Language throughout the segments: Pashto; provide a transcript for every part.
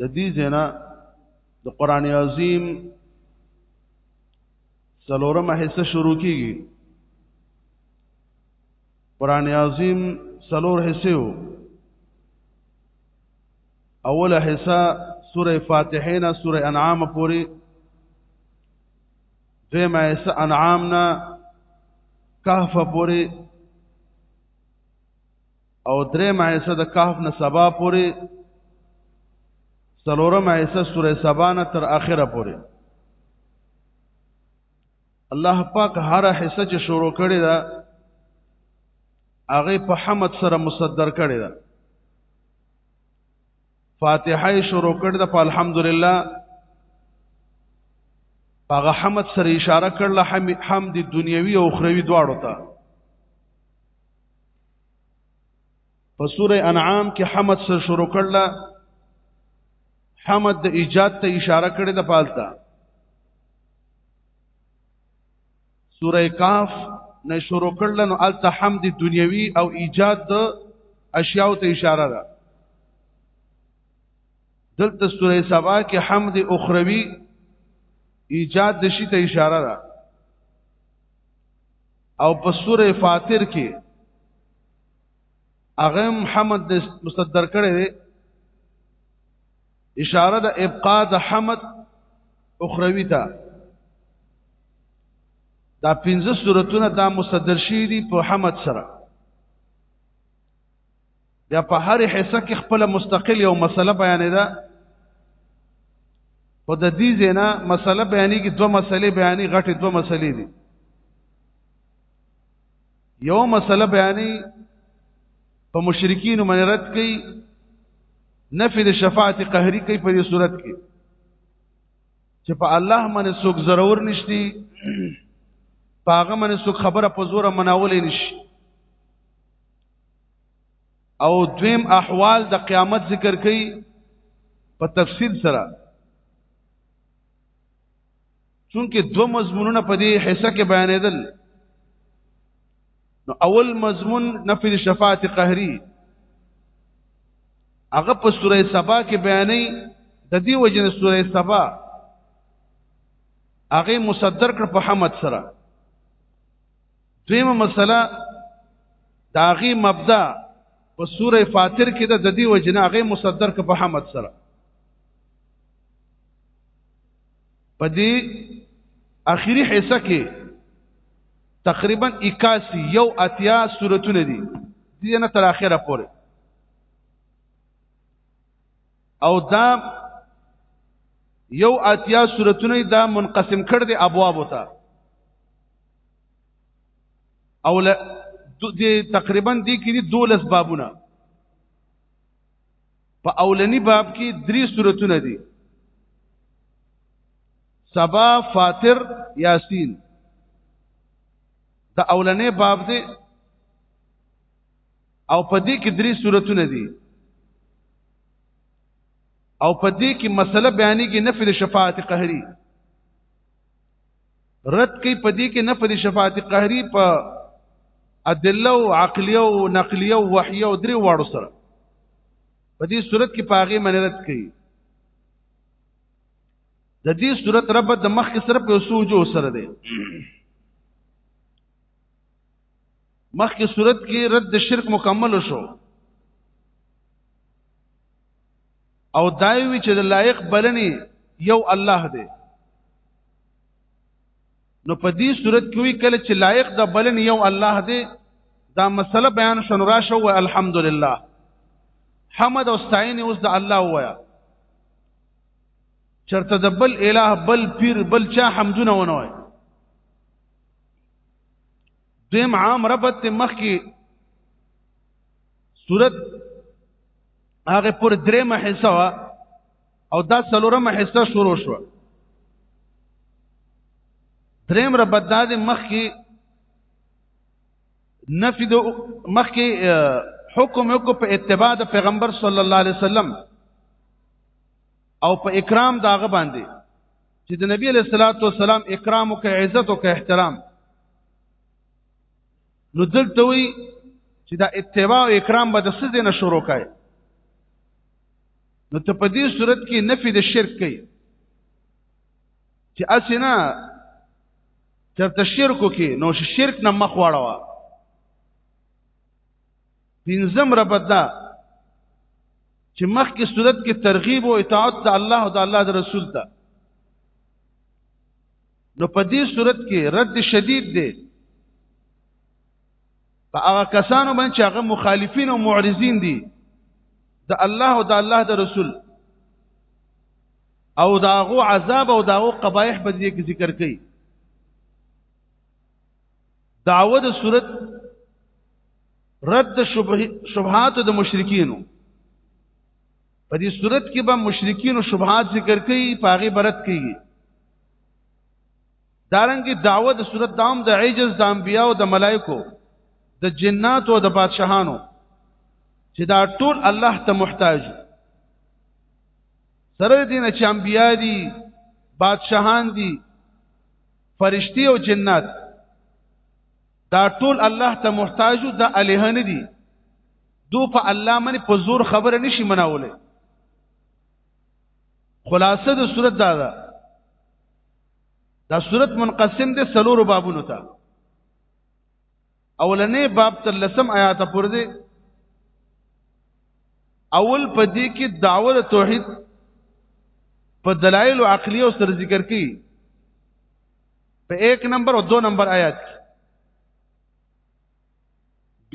د دې زنا د قران عظیم څلورمه حصہ شروع کیږي قران عظیم څلور حصے وو اوله حصہ سوره فاتحه نه سوره انعام پوری دیمه حصہ انعام نه کهف پوری او درې مایسه د کهف نه سبا پورې سلورم ایسه سوره سبا نه تر اخره پورې الله پاک هر حصہ چې شروع کړی دا هغه په حمد سره مصدر کړی دا فاتحه شروع کړی دا په الحمدلله هغه حمد سره اشاره کړل حمد دنیوي او اخروی دواړو ته په سوره انعام کې حمد سره شروع کړل حمد د ایجاد ته اشاره کړې ده پالتا سوره کاف نه شروع کړل نو الته حمد دنیوي او ایجاد د اشیاء ته اشاره ده دلته سوره سبا کې حمد اخروی ایجاد د شی ته اشاره ده او په سوره فاطر کې هغه محمد د مصدر کړي دي اشاره د ابقاء د حمد اخروی ته دا پنځه سورتونه دا مصدر شي دي په حمد سره دا په هر حصہ کې خپل مستقل یو مسله بیانې ده په د دې زینا مسله بیانې کې دوه مسلې بیانې غټې دوه مسلې دي یو مسله بیانې په مشرکین باندې رد کړي نفي د شفاعت قهري کوي په دې صورت کې چې په الله باندې څوک ضرور نشتی پاغه باندې څوک خبره په زور مناولې نشي او دویم احوال د قیامت ذکر کړي په تفصیل سره چونکه دو مضمونونه په دې حصہ کې بیانېدل نو اول مضمون نفی شفاعت قهری هغه په سوره سبا کې بیانې د دې وجنه سوره سبا هغه مصدر کړ په حمد سره دویمه مسله داغي مبدا په سوره فاتر کې د ددی وجنه هغه مصدر ک په حمد سره په دې اخیری حصہ کې تقریبا 81 یو اتیا سورتونه دي دي نه تر اخره پورې او دا یو اتیا سورتونه دا منقسم کړ دي ابواب ته او ل دې تقریبا دې کې دي دولس بابونه په اولنی باب کې درې سورتونه دي سبا فاطر یاسین دا اولنې باب دی او په دې کې درې سورتونه دي او په دې کې مسله بیانې کې نفي د شفاعت قهري رد کوي په دې کې نه په شفاعت قهري په ادله او عقليه او نقليه او وحيه او درې واړو سره په دې صورت کې پاغه من رد کوي د دې صورت رب د مخ کې سره په سوجو سره دی مخ کې صورت کې رد شرک مکمل شو او دایوي چې د لایق بلنې یو الله دی نو په دې صورت کې وی کله چې لایق د بلن یو الله دی دا مسله بیان شنو را شو الحمدلله حمد او ستاین اوس د الله وایا چرته د بل اله بل پیر بل چا حمدونه ونه وای دیم عام ربط مخ کی صورت هغه پر درې محصه وا او دا څلورم محصه شروع شو دریم ربط دا د مخکې نفي د مخکې حکم یو په اتباع د پیغمبر صلی الله علیه وسلم او په اکرام داغه باندې چې د نبی علیہ الصلوۃ والسلام اکرام او عزت او احترام نو دلته وی چې دا اتباع او اکرام به د څه نه شروع کړي نو ته په دې صورت کې نفي د شرک کوي چې اسنه چرته شرک کې نو شرک نه مخ واړوا پنځم ربط دا چې مخ کې صورت کې ترغیب او اطاعت د الله او د الله د رسول ته نو په دې صورت کې رد شدید دی په هغه کسانو باندې چې هغه مخالفین او معرضین دي د الله او د الله د رسول او داغو عذاب او داغو قبایح په دې کې ذکر کړي دعوه د صورت رد شبهات د مشرکینو په دې صورت کې به مشرکین او شبهات ذکر کوي پاغي برت کوي دارنګي دعوه د صورت دام د عجز د انبیا او د ملائکو د جنات او د بادشاهانو چې دا ټول الله ته محتاج سره دین چې انبیا دي بادشاهان دي فرشتي او جنات دا ټول الله ته محتاج د الها نه دي دو په الله باندې په زور خبره نشي مناوله خلاصه د صورت دا ده دا صورت منقسم دي سلور بابونو ته اولنې باب تر لسم آیات پورې دي اول په دې کې دعوه توحید په دلایل عقلی او سر ذکر کړي په 1 نمبر او 2 نمبر آیات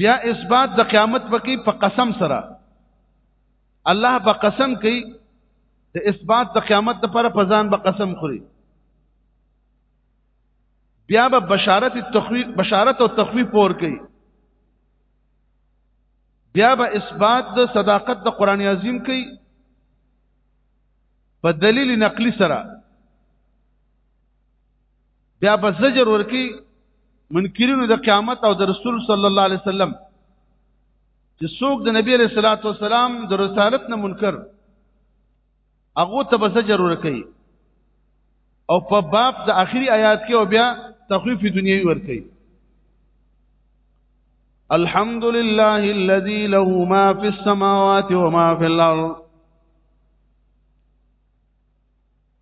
بیا اثبات د قیامت پکې په قسم سره الله په قسم کوي د اثبات د قیامت لپاره په ځان په قسم خوري بیا به بشارت تخویف بشارت او تخویف پور کوي بیا به اثبات د صداقت د قران عظیم کوي په دلیل نقلی سره بیا په زجر ورکی منکرینو د قیامت او د رسول صلی الله علیه وسلم چې څوک د نبی علیہ الصلوۃ والسلام د رسالت نه منکر هغه ته به زجر ورکی او په باب د آخري آیات کې او بیا تخفیف دنیوي ورکی الحمد لله الذي له ما في السماوات وما في الارض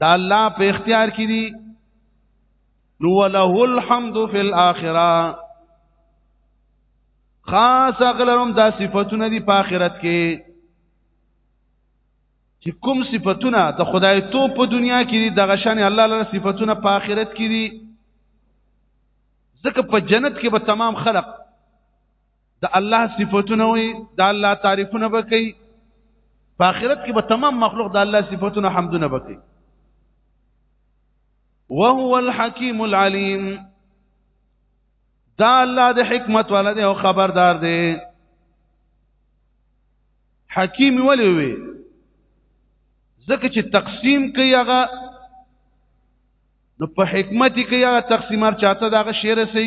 دا الله په اختیار کې دي نو له الحمد فی الاخره خاص اغلرم دا صفاتونه دي په آخرت کې چې کوم صفاتونه د خدای تو په دنیا کې دي دغه شان الله لپاره صفاتونه په آخرت کې دي ځکه په جنت کې به تمام خلق د الله صفاتونه وي د الله تعریفونه وکي په آخرت کې به تمام مخلوق د الله صفاتونه حمدونه وکي وهو الحکیم العلیم دا الله د حکمت والا دی او خبردار دی حکیم ولې وي ځکه چې تقسیم کوي هغه نو په حکمت کې هغه تقسیمار چاته دا غشیره سي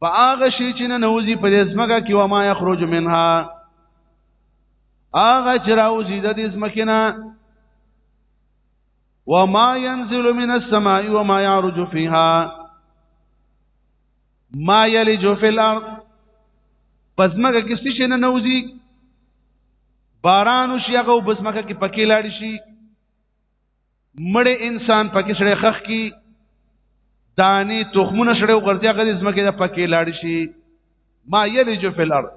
په هغه شي چې نه نوځي په دې ځمکه کې و ما یخرج منها هغه چې راوځي د دې ځمکې نه و ما ينزل من السماء و ما يعرج فيها ما يلج في الارض پس مګه کې څه نه نوځي باران شي هغه بس مګه کې پکې لاړ شي مړ انسان پکې سره خخ کی دانی تخمونه سره وګرځي غریز مکه د پکې لاړ شي ما یلج فی الارض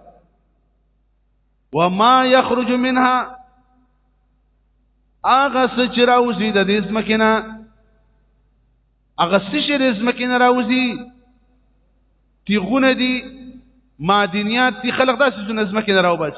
وما یخرج منها اغه سچ راوزی د دې سمکینا اغه سچ د سمکینا راوزی تیغونه دي معدنیات دي خلق داسې سونه سمکینا راو بس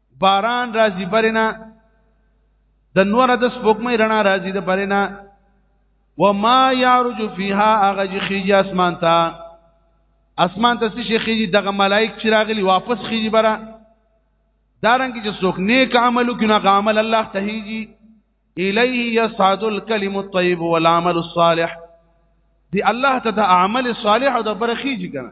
باران راځي برنا د نور د سپوږمۍ رڼا راځي د برنا وما يعرج فيها اغج خيجي اسمان ته اسمان ته څه خيجي دغه ملائک چې راغلي واپس خيجي برا دارنګ چې څوک نیک عملو کې نه عمل الله ته هيږي الیه یصعد الکلم الطیب والعمل الصالح دی الله ته د عمل صالح او د برخیږي کنه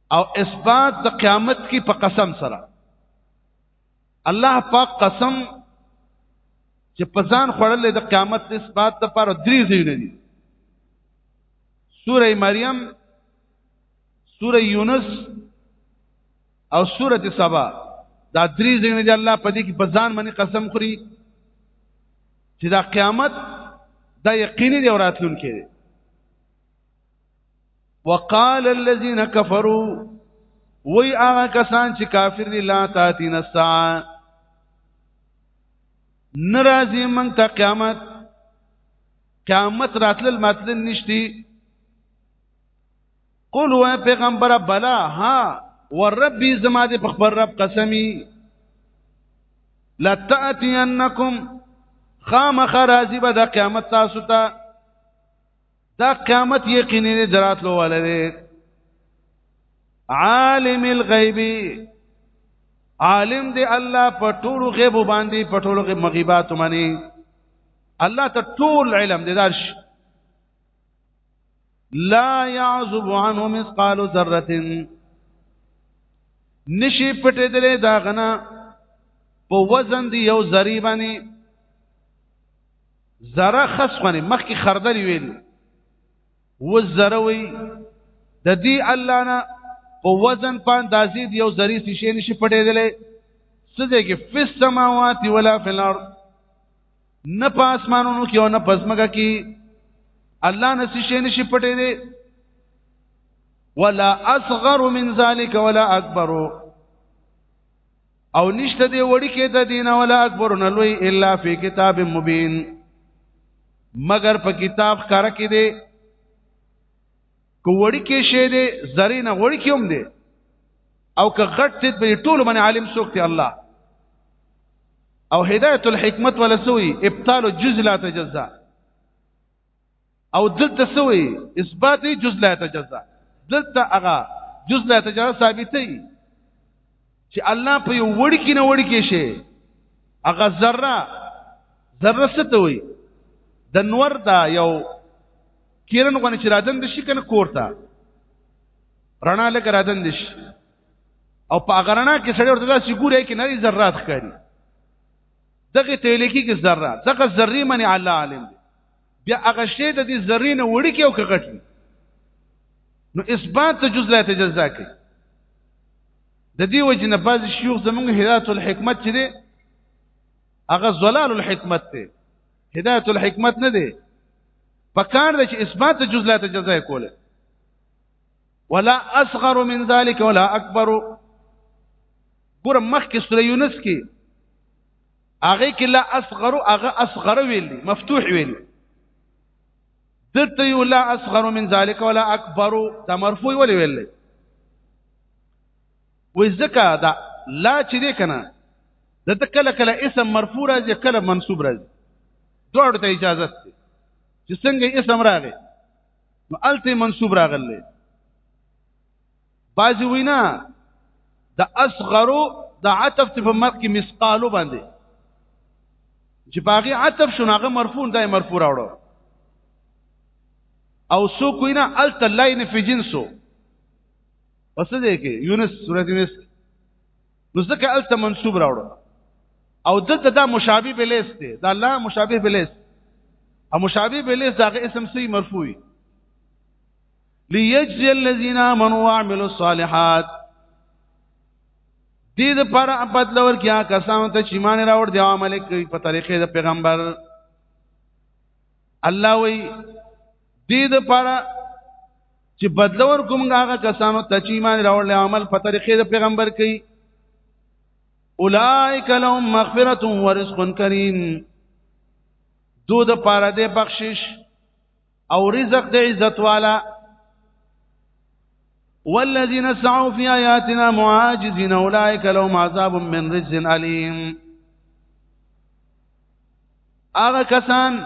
او اثبات د قیامت کې په قسم سره الله پاک قسم چې په ځان خړلې د قیامت د اثبات لپاره درې ځایونه دي سوره مریم سوره یونس او سوره سبا دا درې ځایونه دي الله په دې کې په ځان باندې قسم خوري چې دا قیامت دا یقیني دی او راتلونکی دی وقال الذين كفروا وی هغه کسان چې کافر دي لا تاتین الساعه ناراضي من ته قیامت قیامت راتل ماتل نشتی قول و پیغمبر بلا ها ورب زما دې په خبر رب قسمی لتاتینکم خامخ راضی به د قیامت تاسو ته دا قیامت یقیني نه دراتلو ولري عالم الغیب عالم دی الله په ټولو غیب باندې په ټولو غیب مغیبات منی الله ته ټول علم دی داش لا يعذب عنه مثقال ذره نشي پټې دلې دا غنا په وزن دی یو ذری باندې زره خصونه مخکې خردل ویل و زره وی د دې الله نه په وزن په اندازې دی یو ذری څه شي نشي پټېدلې څه دې کې فس سماوات ولا فل ارض نه په اسمانونو کې او نه په ځمکه کې الله نه څه شي نشي پټېدلې ولا اصغر من ذلك ولا اكبر او نشته دی وړي کې د دین ولا اکبر نه لوی الا فی کتاب مبین مگر په کتاب کار کې دی کو وړي کې شه دی زری نه وړي کې هم دی او که غټ ست به ټول باندې عالم سوکت الله او هدایت الحکمت ولا سوی ابطال الجزء لا تجزا او دلته سوی اثبات دی جز لا تجزا دلته هغه جز لا تجزا ثابت دی چې الله په یو وړ کې نه وړ کې شي هغه ذره ذره څه ته وي د نور دا یو کیرن غونې چې رادن دي شي کنه کوړتا رڼا لګ رادن دي شي او په هغه رڼا کې سړی ورته داسې ګوري کې نری ذرات ښکاري دغه تیلیکی کې ذره دغه ذری منی الله عالم دی بیا هغه شی د دې ذرې نه وړي کې او که غټ وي نو اثبات د جز لا تجزا کوي د دې وجه نه بعض شيوخ زمونږ هدایت الحکمت چې دی هغه زلال الحکمت دی هدایت الحکمت نه دی پکار د چې اثبات د جز لا تجزا کوله ولا اصغر من ذلك ولا اكبر ګور مخکې سوره یونس کې هغه کې لا اصغر هغه اصغر ویل مفتوح ویل دته یو لا اصغر من ذلك ولا اکبر دا مرفوع ویل ویل وې ځکه دا لا چې دې کنه د کله کله اسم مرفوع راځي کله منصوب راځي دوړ ته اجازه ده چې څنګه اسم راغی نو الته منصوب راغلی بعضی وینا د اصغرو د عطف په مخ کې مثقالو باندې چې باغی عطف شناغه مرفوع دای مرفوع راوړو او سو کوینا الت لاین فی جنسو پس دې کې یونس سورۃ یونس نو ځکه الت منصوب راوړو او دته دا مشابه بلیس دی دا الله مشابه بلیس او مشابه بلیس دا اسم سی مرفوعی ليجزي الذين آمنوا وعملوا الصالحات دې د پر اپد لور کیا کسان ته چې مان راوړ دی عمل کوي په طریقې د پیغمبر الله وی دې د پر چې بدلور کوم هغه کسانو ته چې مان راوړ عمل په طریقې د پیغمبر کوي اولائک لهم مغفرة ورزق کریم دو د پاره د بخشش او رزق د عزت والا والذین سعوا فی آیاتنا معاجزین اولئک لهم عذاب من رجز علیم هغه کسان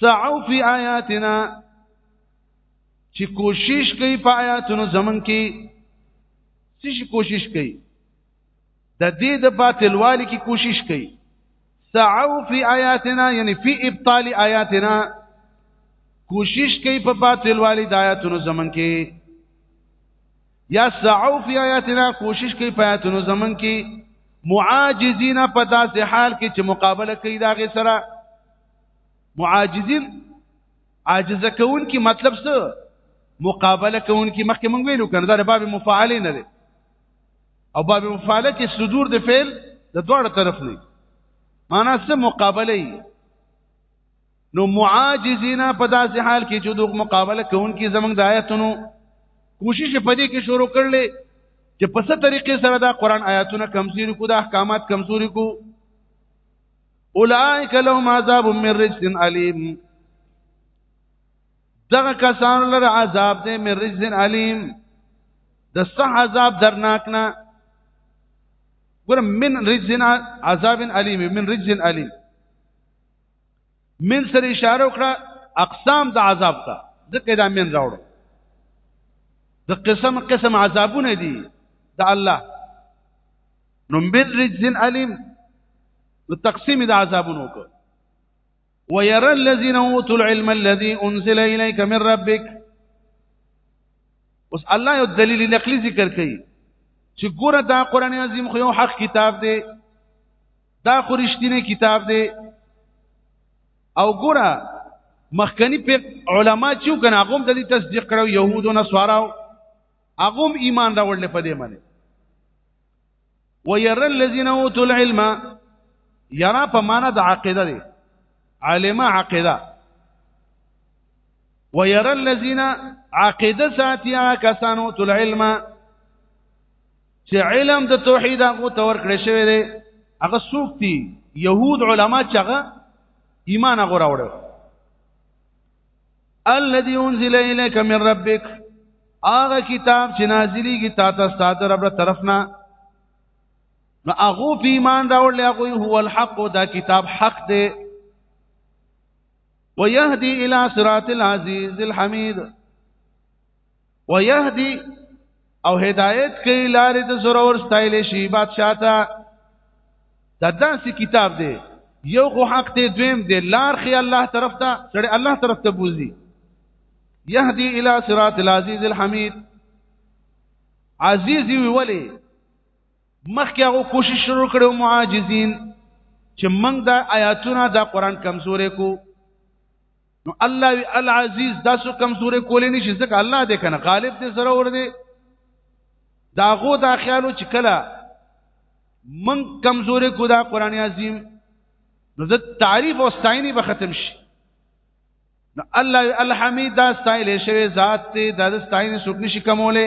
سعوا فی آیاتنا چې کوشش کوي په آیاتونو زمون کې څه کوشش کوي د دې د باطلوالي کی کوشش کوي سعو فی آیاتنا یعنی فی ابطال آیاتنا کوشش کوي په باطلوالي د آیاتونو زمن کې یا سعو فی آیاتنا کوشش کوي په آیاتونو زمن کې معاجزین په داسې حال کې چې مقابله کوي دا غي سره معاجزین عاجز کون کی مطلب څه مقابله کون کی مخکې مونږ ویلو کنه دا باب مفاعله نه دی او باب مفعله کې صدور د فعل د دواړو طرف نه معنا څه مقابله نو معاجزین په داسې حال کې چې دوی مقابله کوونکي زمنګ د آیاتونو کوشش په دې کې شروع کړل چې په څه طریقې سره دا قران آیاتونه کمزوري کو د احکامات کمزوري کو اولئک لهم عذاب من رجس الیم دغه کسان لر عذاب دې مې رجزن علیم د صح عذاب درناک نه ګور من رجزن عذاب علیم من رجزن علیم من سره اشاره وکړه اقسام د عذاب ته ځکه دا من راوړو د قسم قسم عذابونه دي د الله نو من رجزن علیم نو تقسیم د عذابونو وکړه ويرى الذين اوتوا العلم الذي انزل اليك من ربك اوس الله یو دلیل نقلی ذکر کوي چې ګوره دا قران عظیم خو یو حق کتاب دی دا خو رښتینی کتاب دی او ګوره مخکنی په علما چې کنه هغه د دې تصدیق کړو يهودو نصاراو هغه ایمان راوړل په دې باندې ويرى الذين اوتوا العلم يرى په معنا د عقيده دي عالم عقيده ويرى الذين عقيده ساتيا کسانو تل علم چې علم د توحید هغه تور کړی شوی دی هغه څوک دي يهود علما چې هغه ایمان هغه راوړل الذي انزل اليك من ربك هغه کتاب چې نازلېږي تا ته ستاسو رب طرف نه نو هغه په ایمان راوړل هغه هو الحق دا کتاب حق دی ويهدي الى صراط العزيز الحميد ويهدي او هدایت کوي لارې د زورور ستایل شي بادشاہ ته دا داسې کتاب دی یو خو حق دی دویم دی لار خي الله طرف ته سړی الله طرف ته بوزي يهدي الى صراط العزيز الحميد عزيز وی ولی مخکې هغه کوشش شروع کړو معاجزین چې موږ د آیاتونو د قران کمزورې کو نو الله وی العزیز دا سو کمزورې کولې نشي ځکه الله دې کنه غالب دې سره ور دې دا غو دا خیالو چې کله من کمزورې کو دا قران عظیم نو د تعریف او ستاینې به ختم شي نو الله الحمید دا ستایل شوی ذات ته دا ستاینې څوک نشي کوموله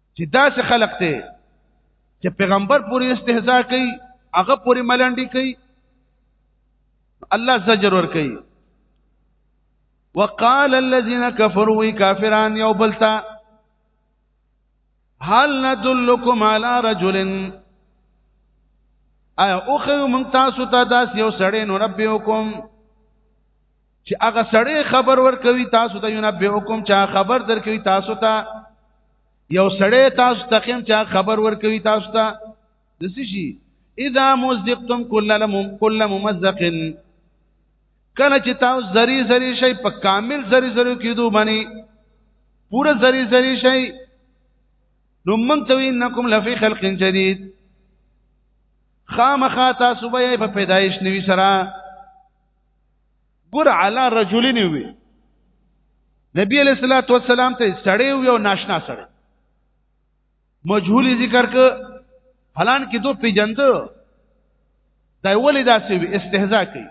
چې داسې خلق ته چې پیغمبر پوری استهزاء کوي هغه پوری ملنډي کوي الله زجر ور کوي وقال الذين كفروا كافران یو بلتا هل ندلكم على رجل ایا اوخه مونږ تاسو ته داس یو سړی نو ربي حکم چې هغه سړی خبر ورکوي تاسو ته ينبئکم چا خبر درکوي تاسو ته یو سړی تاسو ته خیم چا خبر ورکوي تاسو ته د څه شي اذا مزقتم كل كل ممزق کله چې تاسو زری زری شي په کامل زری زری کېدو باندې پوره زری زری شي نو من تو انکم لفی خلق جدید خامخا تاسو به په پیدایش نوي سره ګور علی رجلین وی نبی علیہ الصلوۃ والسلام ته سړی وی او ناشنا سړی مجهول ذکر ک فلان کې دو پیجند دا ولې داسې وی استهزاء کوي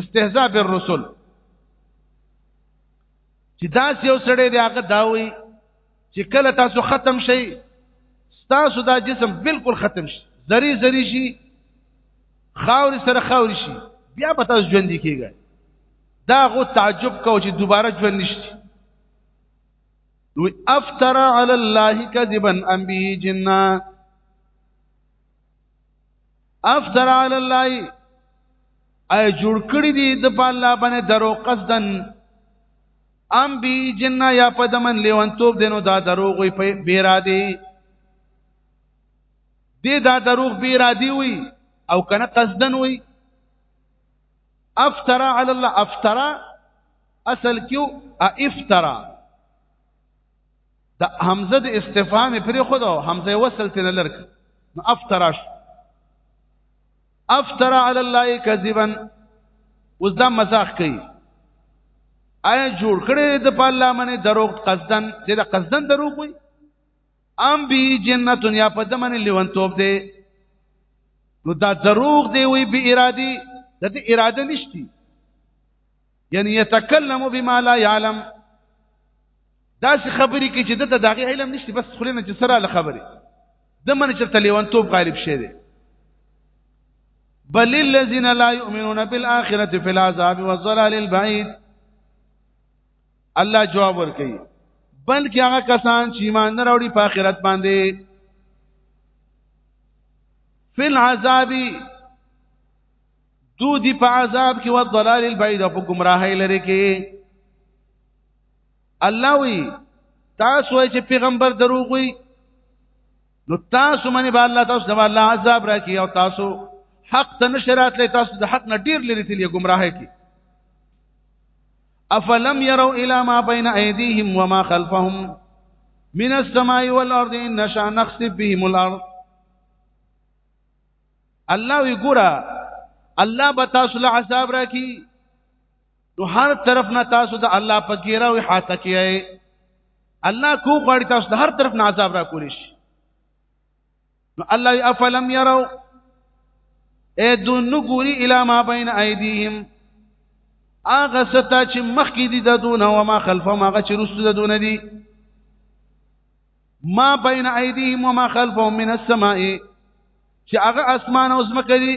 استهزاء بالرسل چې داسې یو سړی دی هغه داوي دا چې کله تاسو ختم شئ تاسو دا جسم بالکل ختم شي زری زری شي خاوري سره خاوري شي بیا به تاسو ژوند کیږئ دا غو تعجب کو چې دوباره ژوند نشته نو افترا علی الله کذبا ام به جنہ افتر علی الله ای جوړ کړی دی د په الله باندې درو قصدن ام بی جنہ یا پدمن لیوان توپ دینو دا دروغ وی په بیرا دی دی دا دروغ بیرا دی وی او کنه قصدن وی افترا علی الله افترا اصل کیو افترا د حمزه د استفهام پرې خو دا حمزه وصل تل لرک نو افتراش افتر علی الله کذبا اوس دا مزاح کوي آیا جوړ کړي د پاله منه دروغ قصدن چې دا قصدن دروغ وي ام بی جنت یا په دمنه لیونتوب دی نو دا دروغ دی وی به ارادي د اراده نشتی یعنی یتکلم بما لا يعلم دا څه خبرې کې چې دته دغه علم نشته بس خلینه چې سره له خبرې د من چې تلیوان توپ غالب شه دي بل الذين لا يؤمنون بالاخره في العذاب والضلال البعيد الله جواب ورکړي بلکې هغه کسان چې ایمان نه راوړي په آخرت باندې فل عذابي دو دی په عذاب کې او ضلال البعید په گمراهی لري کې الله وی تاسو چې پیغمبر دروغ وي نو تاسو منی به الله تاسو د الله عذاب راکړي او تاسو حق ته نشرات لې تاسو د حق نه ډیر لري تلې گمراهی کې افلم يروا الى ما بين ايديهم وما خلفهم من السماء والارض ان نشا نخسف بهم الارض الله وی ګورا الله به تاسو له عذاب راکی نو هر طرف نه تاسو د الله په ګیره وی حاته کیای الله کو غړی تاسو د هر طرف نه عذاب را کولی شي نو الله افلم يروا اې دون نګوري الا ما بین ايديهم اغه ستا چې مخکې دي د دون او ما خلفهم هغه چې رسو د دون دي ما بین ایدیهم وما خلفهم من السماء چې هغه اسمان او زمکه دي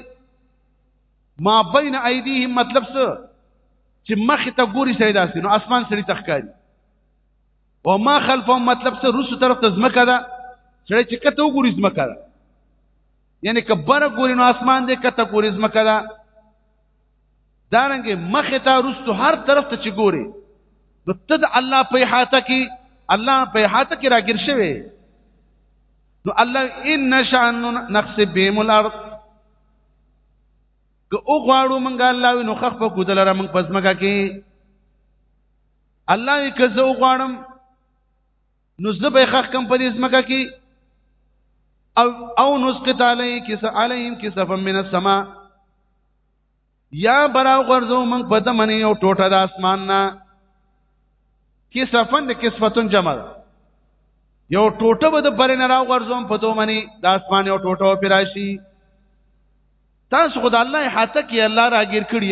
ما بین ایدیهم مطلب څه چې مخ ته ګوري سړی داسې نو اسمان سړی تخکاری او ما خلفهم مطلب څه روسو طرف ته زمکه ده سړی چې کته وګوري زمکه ده یعنی کبره ګوري نو اسمان دې کته ګوري زمکه ده دارنګه مخ ته رستو هر طرف ته چې ګوري نو تد الله په حاته کې الله په حاته کې راګر شوی نو الله ان نشان نقص بهم الارض که او غواړو مونږ الله نو خخ په کودل را مونږ پزماګه کې الله یې که زه غواړم نو زه به خخ کم په دې زمګه کې او او نسقط علیه کس علیهم کسفا من السماء یا براو غرزو من په دمنې یو ټوټه د اسمان نه کسفن د کسفتون جمع ده یو ټوټه به د پرې نه راو غرزوم په دوه منی د اسمان یو ټوټه و پیراشي تاسو خدای الله حتی کې الله راګیر کړی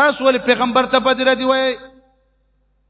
تاسو ول پیغمبر ته پدې را دی وای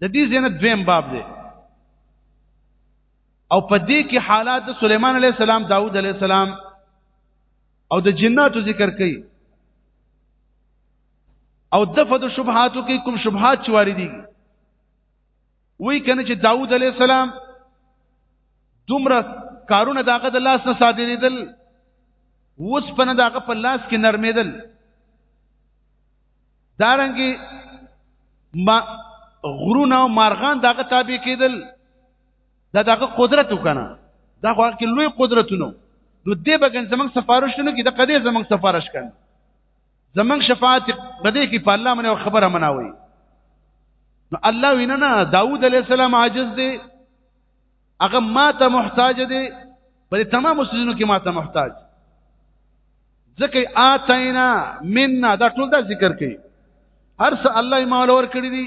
د دې زینت دویم باب دی او په دې کې حالات د سليمان عليه السلام داوود عليه السلام او د جناتو ذکر کوي او دفع د شبهاتو کې کوم شبهات چې واردېږي وی کنه چې داوود عليه السلام دومره کارونه داغه د لاس نه صادرېدل وس پنه داغه په لاس کې نرمېدل دارنګي ما غرونه او مارغان دغه تابع کېدل دا دغه قدرت وکنه دا خو هغه لوی قدرتونه نو دې بګن زمنګ سفارښتونه کې د قدې زمنګ سفارش کړي زمنګ شفاعت بده کې په الله باندې خبره مناوي نو الله وینا نه داوود علی السلام عاجز دی هغه ما ته محتاج دی بلې تمام سيزونو کې ما ته محتاج ځکه آتینا مننا دا ټول دا ذکر کوي هر څه الله یې مال ور کړی دي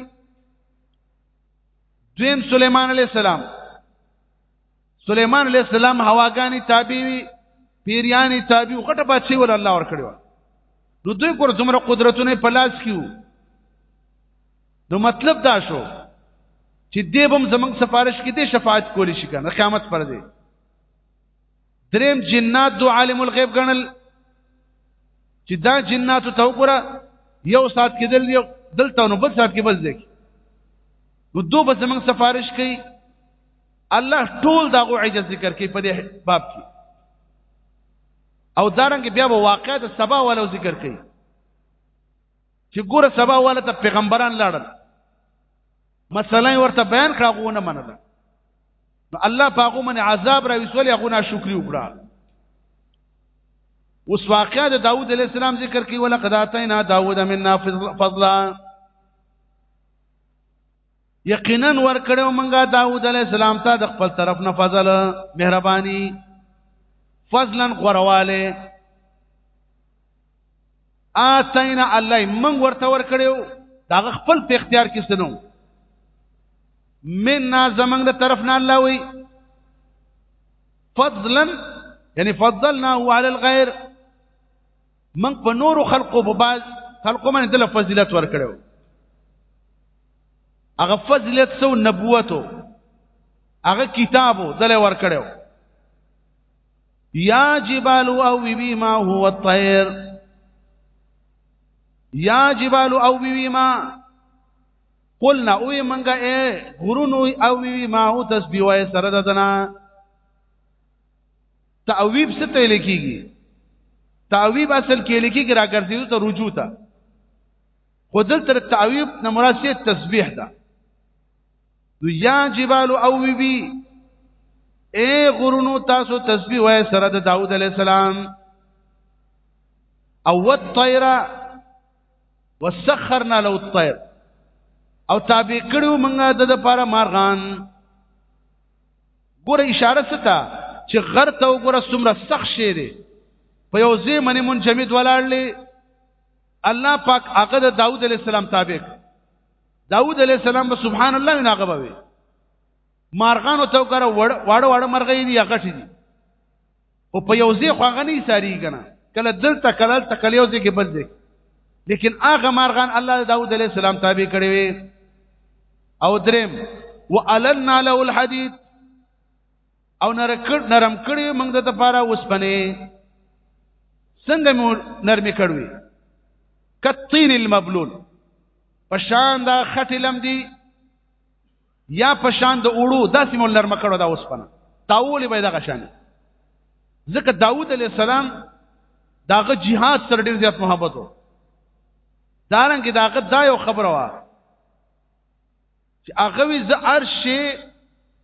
دویم سليمان عليه السلام سليمان عليه السلام هواګانی تابع وي پیریانی تابع غټه بادشاہي ول الله ور کړی و نو دوی کور څومره قدرتونه په لاس کیو نو مطلب دا شو چې دې بم زمنګ سفارش کې دې شفاعت کولی شي کنه قیامت پر دې دریم جنات دو عالم الغیب غنل چې دا جنات ته وګوره یو سات کې دل یو دلته نو بل سات کې بس دی نو دو به زمنګ سفارش کوي الله ټول دغه عجز ذکر کوي په دې باب کې او دارنګ بیا به واقع د سبا ولو ذکر کوي چې ګوره سبا والا ته پیغمبران لاړل مثلا ورته بیان کړه غو نه منله نو الله پاغو من عذاب را وسول هغه ناشکری وکړه اوس واقعا د داوود علی السلام ذکر کوي ولقد اتینا داوود منا فضلا یقینا ور کړو مونږه داوود علی السلام ته د خپل طرف نه فضل مهرباني فضلا غرواله اتینا الله مونږ ورته ور کړو دا خپل په اختیار کې سنو من نا زمنګ د طرف نه الله وی فضلا یعنی فضلنا علی الغیر من په نورو خلقو په باز خلقو باندې دله فضیلت ورکړو هغه فضیلت سو نبوتو هغه کتابو دله ورکړو یا جبال او بی ما هو الطير یا جبال او بی ما قلنا او منګه اے غرونو او بی ما هو تسبیح وای سره ددنا تعویب څه ته لیکيږي تعویب اصل کې لیکيږي راګرځیدو ته رجوع ته خو دلته تعویب نه مراد څه تسبیح ده نو یا جبال او وی بی اے غرونو تاسو تسبیح وای سره د داوود علی السلام او والطير وسخرنا له الطير او تابع کړو موږ د لپاره مارغان ګوره اشاره ستا چې غر ته وګوره څومره سخت شي دی په یو ځای منی منجمد ولاړلې الله پاک هغه د داوود علی السلام تابع داوود علی السلام به سبحان الله نه غبوي مارغانو ته وګوره وړ وړ مرغې دي هغه دي او په یو ځای خو هغه نه ساری کنه کله دلته کله دلته کله یو ځای کې بل ځای لیکن هغه مارغان الله داوود علیه السلام تابع کړی وي او دریم وعلنا له الحديد او نرم کړی موږ د لپاره وسپنه څنګه مو نرم کړوي کطین المبلول پشان دا خټلم دی یا پشان د اوړو داسې مول نرم کړو دا اوسپنه تاولې به دغه شان ځکه داوود علی السلام داغه jihad سره ډیر زیات محبت و دارنګ داغه دا یو خبره وا چې هغه وی ز ارش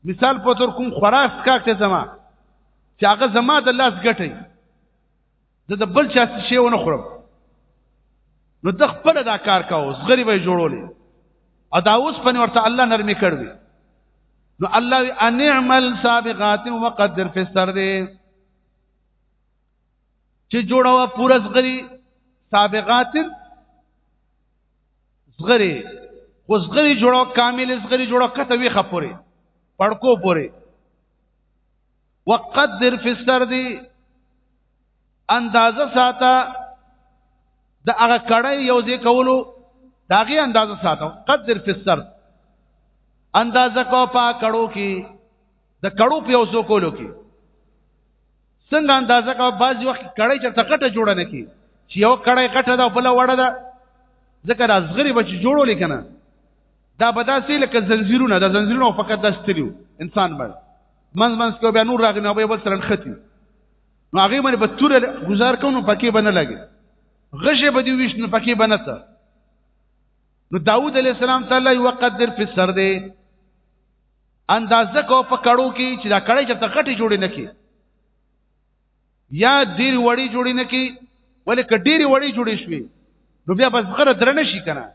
مثال په تور کوم خراس کاکته زما چې هغه زما د لاس ګټي زه د بل چا څه شی ونه خورم نو د خپل دا کار کاوه زغری به جوړولې او دا اوس پنی ورته الله نرمي کړوي نو الله وی ان اعمل سابقات وقدر فی السر دی چې جوړوا پورا زغری سابقات زغری خو زغری جوړو کامل زغری جوړو کته وی خپوري پړکو پوري وقدر فی السرد اندازه ساته د هغه کړه یو ځای کولو داغه اندازه ساته قدر فی السرد اندازه کو پا کړو کی د کړو په یو ځو کولو کی څنګه اندازه کو باز وخت کړه چې تکټه جوړ نه کی چې یو کړه کټه دا بل وړه دا ذکر ازغری بچ جوړول کنه دا بداسې لکه زنجیرونه دا زنجیرونه فقط دستلیو انسان باندې منځ منځ کې بیا نور راغی نو به بل سره نختي نو هغه باندې به تور گزار کوم نو پکې بنه لګي غشه به دی وښنه پکې بنه ته نو داوود علی السلام تعالی یو قدر په سر دی اندازه کو په کړو کې چې دا کړي چې تکټي جوړې نه کی یا ډیر وړي جوړې نه کی ولې ک ډیر وړي جوړې شوې نو بیا بس غره درنه شي کنه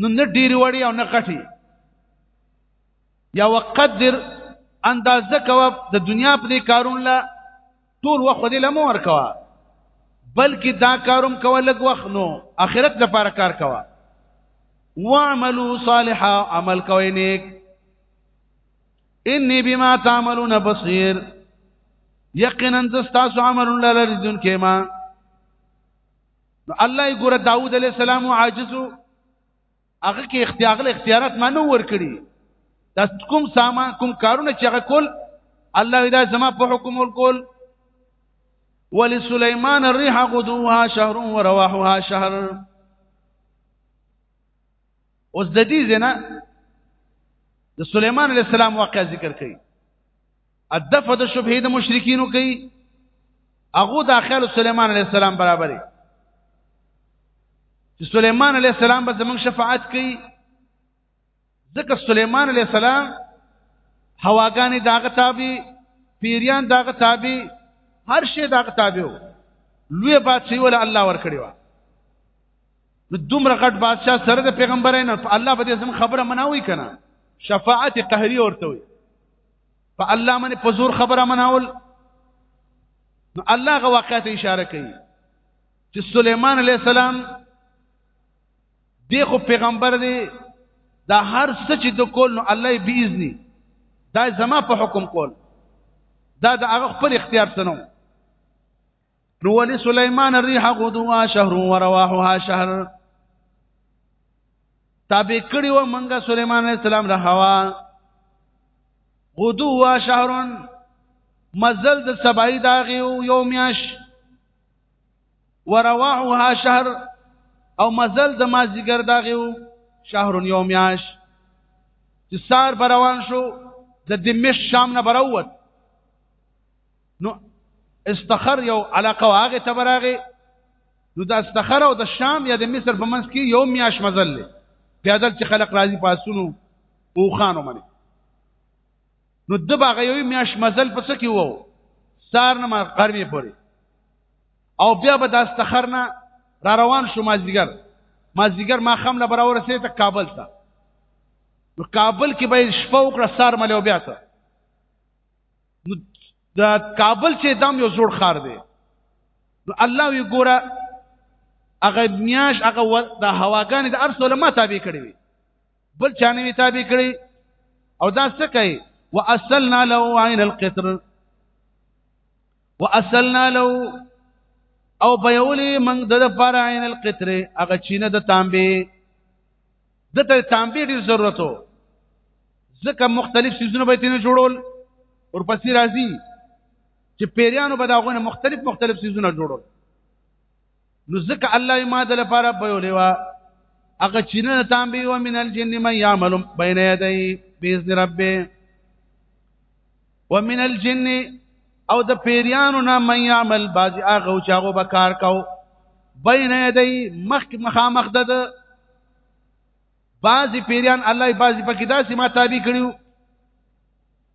نو نه ډیر وړي او نه کټي یا وقدر اندازه کوه د دنیا په دې کارون لا ټول وخت دې لمو ور کوه بلکې دا کاروم کوه لږ وخت نو اخرت لپاره کار کوه واعملوا صالحا عمل کوئ نیک انی بما تعملون بصیر یقینا تاسو عمل لري دن کما نو الله ګور داوود علیہ السلام عاجزو هغه کې اختیاغل اختیارات ما نه ور کړی دا کوم سامان کوم کارونه چې هغه کول الله دا زما په حکم ورکول ولسليمان الريح غدوها شهر ورواحها شهر اوس د دې زنه د سليمان عليه السلام واقع ذکر کړي الدفع د شبهه د مشرکین کوي هغه د خیال سليمان عليه السلام برابرې چې سليمان عليه السلام به زمونږ شفاعت کوي ځکه سليمان عليه السلام هواګانې داغه تابع پیریان داغه تابع هر شی داغه تابع وو لوی بادشاہي ول الله ور کړی و نو دومره غټ بادشاہ سره د پیغمبرانو الله به دې زم خبره مناوي کنه شفاعت قهري ورته وي په الله باندې په زور خبره مناول نو الله غو واقعیت اشاره کوي چې سليمان عليه السلام دی خو پیغمبر دی دا هر څه چې د کول نو الله به اذنی دا زما په حکم کول دا د هغه خپل اختیار سنو نو ولي سليمان الريح غدوا شهر ورواحها شهر تابع کړي و منګه سليمان عليه السلام له هوا غدوا شهر مزل د سبای داغي یومیاش ورواحها شهر او مزل د مازیګر داغي شهر یومیاش چې سار بروان شو د دمشق شام نه بروت نو استخر یو علاقه واغه تبراغه نو د استخر او د شام یا د مصر په منځ کې یو میاش مزل دی بیا دل چې خلق راضي پاسونو او خانو منی نو د باغ یو میاش مزل پس کې وو سار نه ما قرمه پوري او بیا به د استخر نه را روان شو مازیګر مازیګر ما خام له برابر سره ته کابل ته نو کابل کې به شپه وکړه سار ملو بیا ته نو دا کابل چې دام یو زوړ خار دی نو الله وی ګوره هغه میاش هغه د هواګانې د ارس علماء تابع کړی وي بل چانه وی تابع کړی او دا څه کوي واصلنا له عین القطر واصلنا له او بيولي من د لپاره عین القطر هغه چینه د تانبه دته تانبیر ډیر ضرورت وو ځکه مختلف سيزونه به تینه جوړول ورپسې راځي چې پیریانو به داغونه مختلف مختلف سيزونه جوړول نو ځکه الله یې ماده لپاره بولی وا هغه چې نه تانبیر و من الجن من يعمل بين يدي باذن ربه ومن الجن او د پیریانو نه من یعمل باز هغه چې هغه به کار کو بین یدی مخ مخامخ د باز پیریان الله باز پکې داسې ما تابع کړیو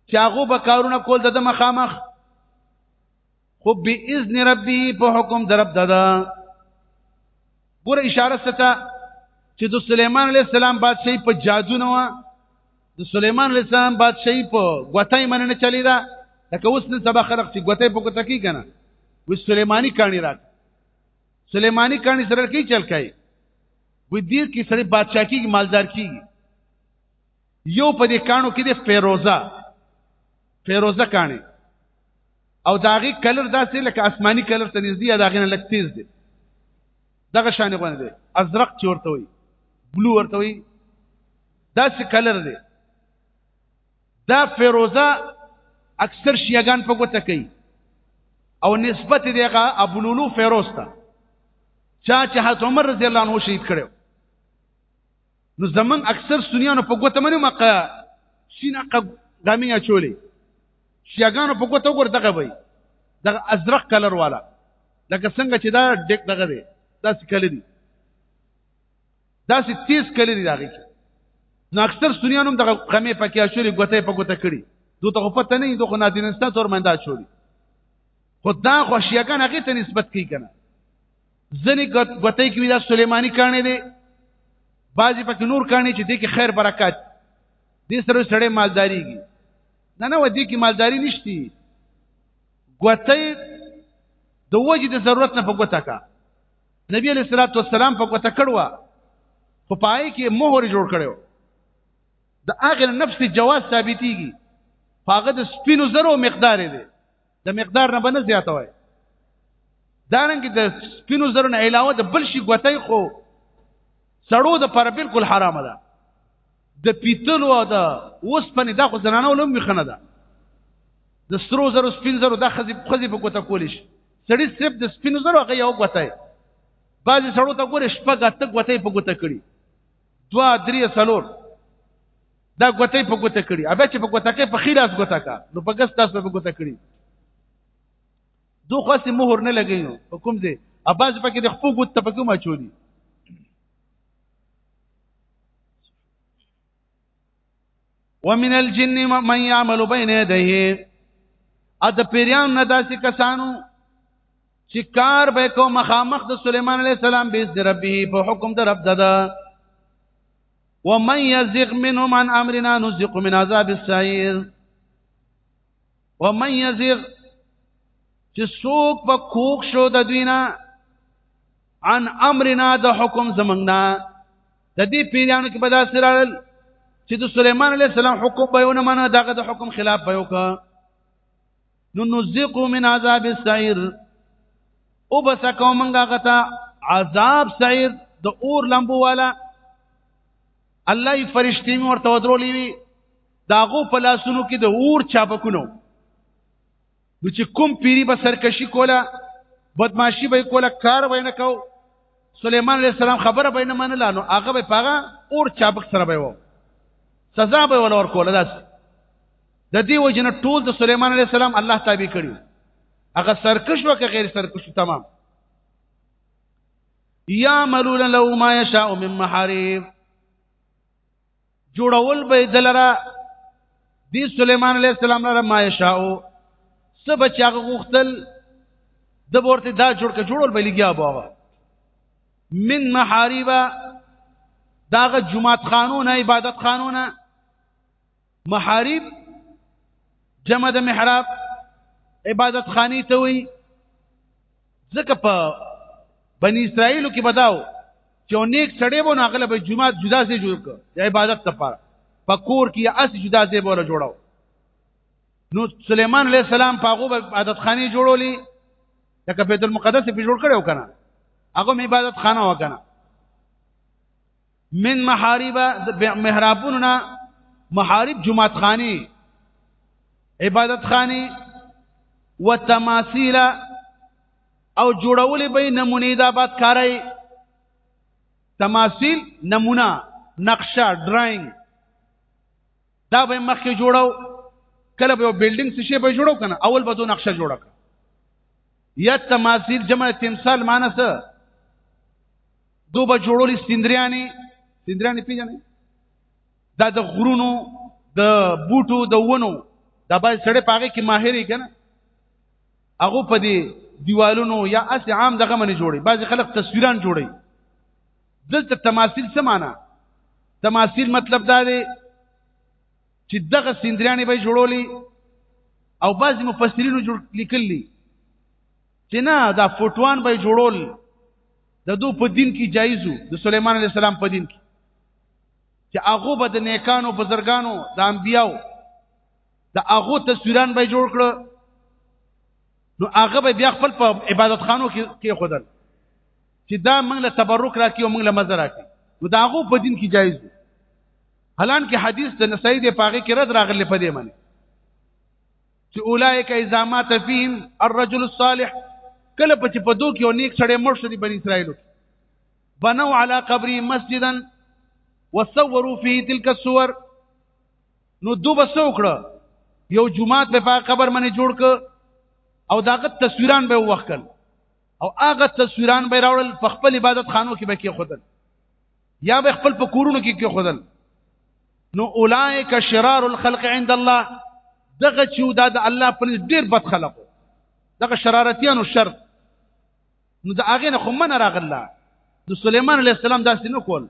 چې هغه به کارونه کول د مخامخ خو به اذن ربي په حکم درب ددا ګور اشاره ستا چې د سليمان عليه السلام بادشاہي په جادو نه و د سليمان عليه السلام بادشاہي په غوتای مننه چلی دا لکه اوس نن سبا خلق چې غوتای په کوته کی کنه و سليماني کانی راک سليماني کانی سره کی چل کای و دې کې سره بادشاہ کیږي مالدار کیږي یو په دې کانو کې د فیروزه فیروزه کانی او داغي کلر داسې لکه آسماني کلر ته نږدې یا داغې نه لږ تیز دی دغه شان غوڼه دی ازرق چې ورته وي بلو ورته وي داسې کلر دی دا فیروزه اکثر شیعاګان په ګوته کوي او نسبت دی هغه ابو لولو فیروز ته چا چې حضرت عمر رضی الله عنه شهید کړو نو زمون اکثر سنیانو په ګوته منو مقه سینا قامي اچولې شیاګانو په ګوته وګور دغه وي دغه ازرق کلر والا لکه څنګه چې دا ډک دغه دی دا څه کلر دی دا څه تیز کلر دی دغه نو اکثر سنیانو دغه قامي پکې اچولې ګوته په ګوته کړی دوی ته پته نه دوی خو نادینستا تور مندا چولی خو دا خو شیاګان هغه ته نسبت کوي کنه ځنې ګټې کې دا سليماني کانې دي بعضی پکې نور کانې چې دې کې خیر برکات دې سره سړې مالداریږي نه نه ودې کې مالداری نشتی ګټې د وجې د ضرورت نه په ګټه کا نبی علیہ الصلوۃ والسلام په ګټه کړوا خو پای کې مهر جوړ کړو د اغل نفس جواز ثابتيږي هغه د سپینو زرو مقدار دی د مقدار نه بنه زیاته وای دارنګ د سپینو زرو نه علاوه د بل شي غوتای خو سړو د پر بالکل حرام ده د پیتلو او د وسپنې د خو زنانه ولوم مخنه ده د سترو زرو سپین زرو د خزي خزي په کوته کول شي سړی صرف د سپینو زرو هغه یو غوتای بعضی سړو ته ګوره شپږه ته غوتای په کوته کړی دوا درې سلور دا غوته په غوته کړي ابه چې په غوته کې په خیراس غوته کا نو په ګس تاسو په غوته کړي دوه خاصه مهر نه لګي نو په کوم ځای اباز پکې د خپل غوته په کومه چولي ومن الجن من يعمل بين يديه ا د پیریان نه داسې کسانو چې کار به کو مخامخ د سليمان عليه السلام به د ربي په حکم د رب ددا ومن يزغ منهم عن امرنا نزق من عذاب السعير ومن يزغ چې څوک په کوک شو د دوینا عن امرنا د حکم زمنګنا د دې پیرانو کې بدا سرال چې د سليمان عليه السلام حکم به ونه منه دغه د حکم خلاف به وکړه نو نزقو من عذاب السعير او بس کومنګه غتا عذاب سعير د اور لمبو والا الله یې فرشتي ورته ودرولې وي داغو په لاسونو کې د اور چاپکونو نو چې کوم پیری به سرکشي کوله بدمعشي به کوله کار به نه کو سليمان عليه السلام خبره به نه منله نو هغه به پاغه اور چابک سره به و سزا به ولور کوله داس د دې وجنه ټول د سليمان عليه السلام الله تابع کړیو هغه سرکش وکه غیر سرکش تمام یا ملول لو ما یشاء من محارب جوړول به دلرا دی سليمان عليه السلام لره ما یشاء سب چاغه غختل د ورته دا جوړ ک جوړول به لګیا باغه من محاربه داغه جمعات قانون عبادت قانون محارب جمع د محراب عبادت خانی ته وي ځکه په بنی اسرائیل کې بداو چې نیک سړی وو نو هغه به جمعه جدا سي جوړ کړ د عبادت لپاره په کور کې اس جدا سي بوله جوړاو نو سليمان عليه السلام په هغه عبادت خاني جوړولې لکه بیت المقدس په جوړ کړو کنه هغه عبادت خانه وکنه من محارب د محرابونو نه محارب جمعات خانی عبادت خانی وتماثيل او جوړولې به نمونې دا بات کارای تماثيل نمونه نقشه ډراینګ دا به مخکې جوړاو کله به بلډینګ څه شی به جوړو کنه اول به دو نقشه جوړه یا تماثيل جمع تمثال معنی څه دو به جوړولې سپیندریانې سپیندریانې پیژنې دا د غرونو د بوټو د ونو دا به سړې پاګه کې ماهرې کنه هغه په دې دیوالونو یا اس عام دغه منی جوړي بعضی خلک تصویران جوړي دلته تماثيل څه معنا تماثيل مطلب دا دی چې دغه سندريانې به جوړولي او بعضی مفسرینو جوړ لیکلي چې نه دا فوټوان به جوړول د دو په دین کې جایزو د سليمان عليه السلام په دین کې چې هغه به د نیکانو بزرګانو د انبیاو د هغه تصویران به جوړ کړو نو هغه به بیا خپل په عبادت خانو کې کې خدل چې دا موږ له تبرک راکې او موږ له مزه راکې نو دا هغه په دین کې جایز دی حالان کې حدیث د نسائی د پاغه کې رد راغلی په دې معنی چې اولایک اذا ما تفیم الرجل الصالح کله په چې په دوه کې یو نیک سړی مړ شو دی بنی اسرائیلو بنو علی قبری مسجدا وصوروا فيه تلك الصور نو دو بس وکړه یو جمعات به په قبر باندې جوړ ک او داغه تصویران به وښکل او هغه تصویران به راوړل په خپل عبادت خانو کې به کې خدل یا به خپل په کورونو کې کې خدل نو اولائک شرار الخلق عند الله دغه چې دا د الله پر ډیر بد خلق دغه شرارتیانو شر نو دا هغه نه خو من راغله نو سليمان عليه السلام داسې نه کول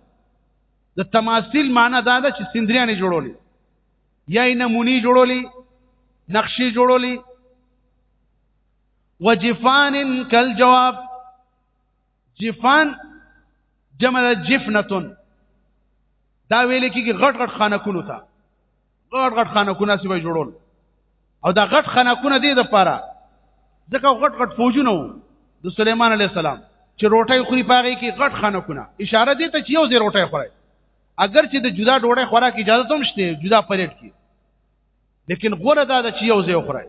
د تماثيل معنی دا ده چې سندريانې جوړولې یا نمونی جوړولې نقشې جوړولې وجفان کل جواب جفان جمع جفنتون دا ویل کېږي غټ غټ خانکونو ته غټ غټ خانکونه سی به جوړول او دا غټ خانکونه دې د پاره ځکه غټ غټ فوجونه وو د سليمان عليه السلام چې روټي خوري پاږي کې غټ خانکونه اشاره دې ته چې یو ځای روټي خوري اگر چې د جدا ډوړې خوراک اجازه هم شته جدا پرېټ کې لیکن غوړه دا چې یو ځای خوري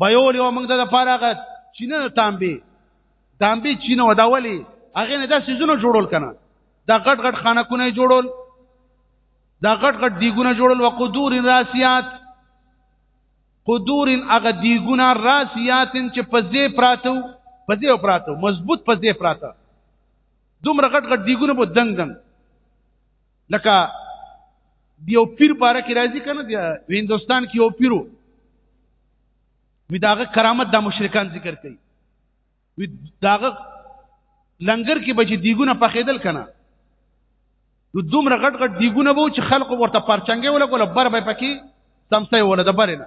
بيول یو موږ د لپاره غ چینه تامبي تامبي چینه وداولي هغه نه د سيزونو جوړول کنه دا غټ غټ خانکونه جوړول دا غټ غټ دیګونه جوړول وقدور راسیات قدور هغه دیګونه راسیات چې په ځې پراتو په ځې پراتو مضبوط په ځې پراته دومره غټ غټ دیګونه بو دنګ دنګ لکه دیو پیر باره کې راځي کنه دی هندستان کې یو پیرو وی داغه کرامت د مشرکان ذکر کوي وی داغه لنګر کې بچي دیګونه پخېدل کنه نو دومره غټ غټ دیګونه وو چې خلق ورته پرچنګې ولا کوله بر به پکې سمسې ولا د برنه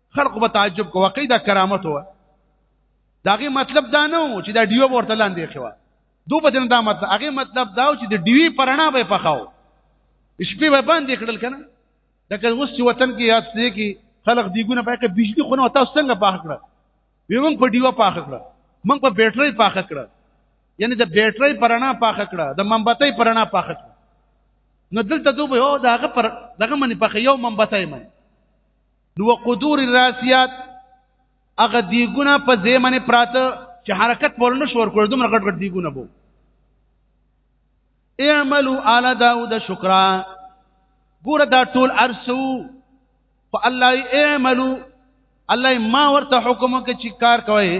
خلق به تعجب کو واقعي دا کرامت و داغه مطلب دا نه و چې دا دیو ورته لاندې خو دو په دې دا مطلب هغه مطلب دا و چې د دیوی پرانا به پخاو شپې به باندې کړل کنه دا که اوس چې وطن کې یاد سې کې خلق دیګونه پای کې بجلی خونه تاسو څنګه پاخ کړه ویمن په دیو پاخ کړه من په بیټری پاخ کړه یعنی د بیټری پرانا پاخ کړه د منبتې پرانا پاخ کړه نو دلته دوی یو داغه پر دغه منی په یو منبتې منی نو قدور الراسیات هغه دیګونه په زیمنه پراته چې حرکت پر نه شور کول دومره غټ غټ دیګونه بو اعملوا آل داود شکرا ګوره دا ټول ارسو په الله اعملوا الله ما ورته حکم وکړي چې کار کوي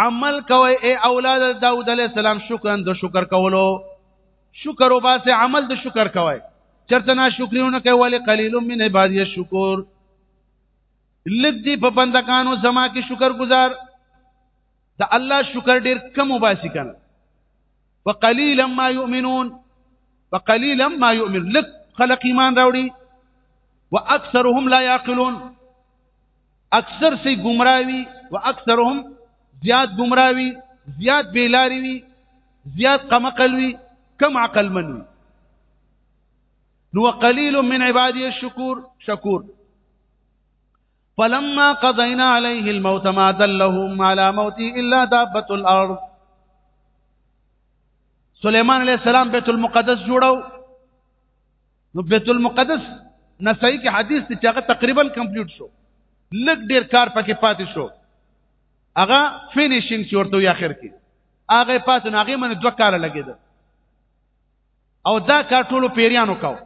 عمل کوي اے اولاد داود علیہ السلام شکرن د شکر کولو شکر او باسه عمل د شکر کوي چرته نه شکرونه کوي ولی قلیل من عبادی الشکور لګ دی په بندکانو زما کې شکر گزار د الله شکر ډیر کم وباسي کنه وقلیلا ما یؤمنون وقلیلا ما یؤمن لک خلق ایمان راوړي واکثرهم لا یعقلون اکثر سي گمراوي واکثرهم زیاد گمراوي زیاد بیلاری وي زیاد قمقل وي كم عقل منوي نو قليل من عبادي الشكور شكور فلما قضينا عليه الموت ما دلهم على موته الا دابه الارض سليمان عليه السلام بيت المقدس جوڑو نو بیت المقدس نسائی کې حدیث دی چې هغه تقریبا کمپلیټ شو لږ ډیر کار پکې پاتې شو هغه فینیشینګ چې ورته وي اخر کې هغه پاتې نو هغه باندې دوه کاله لګېده او دا کار ټولو پیریانو کاو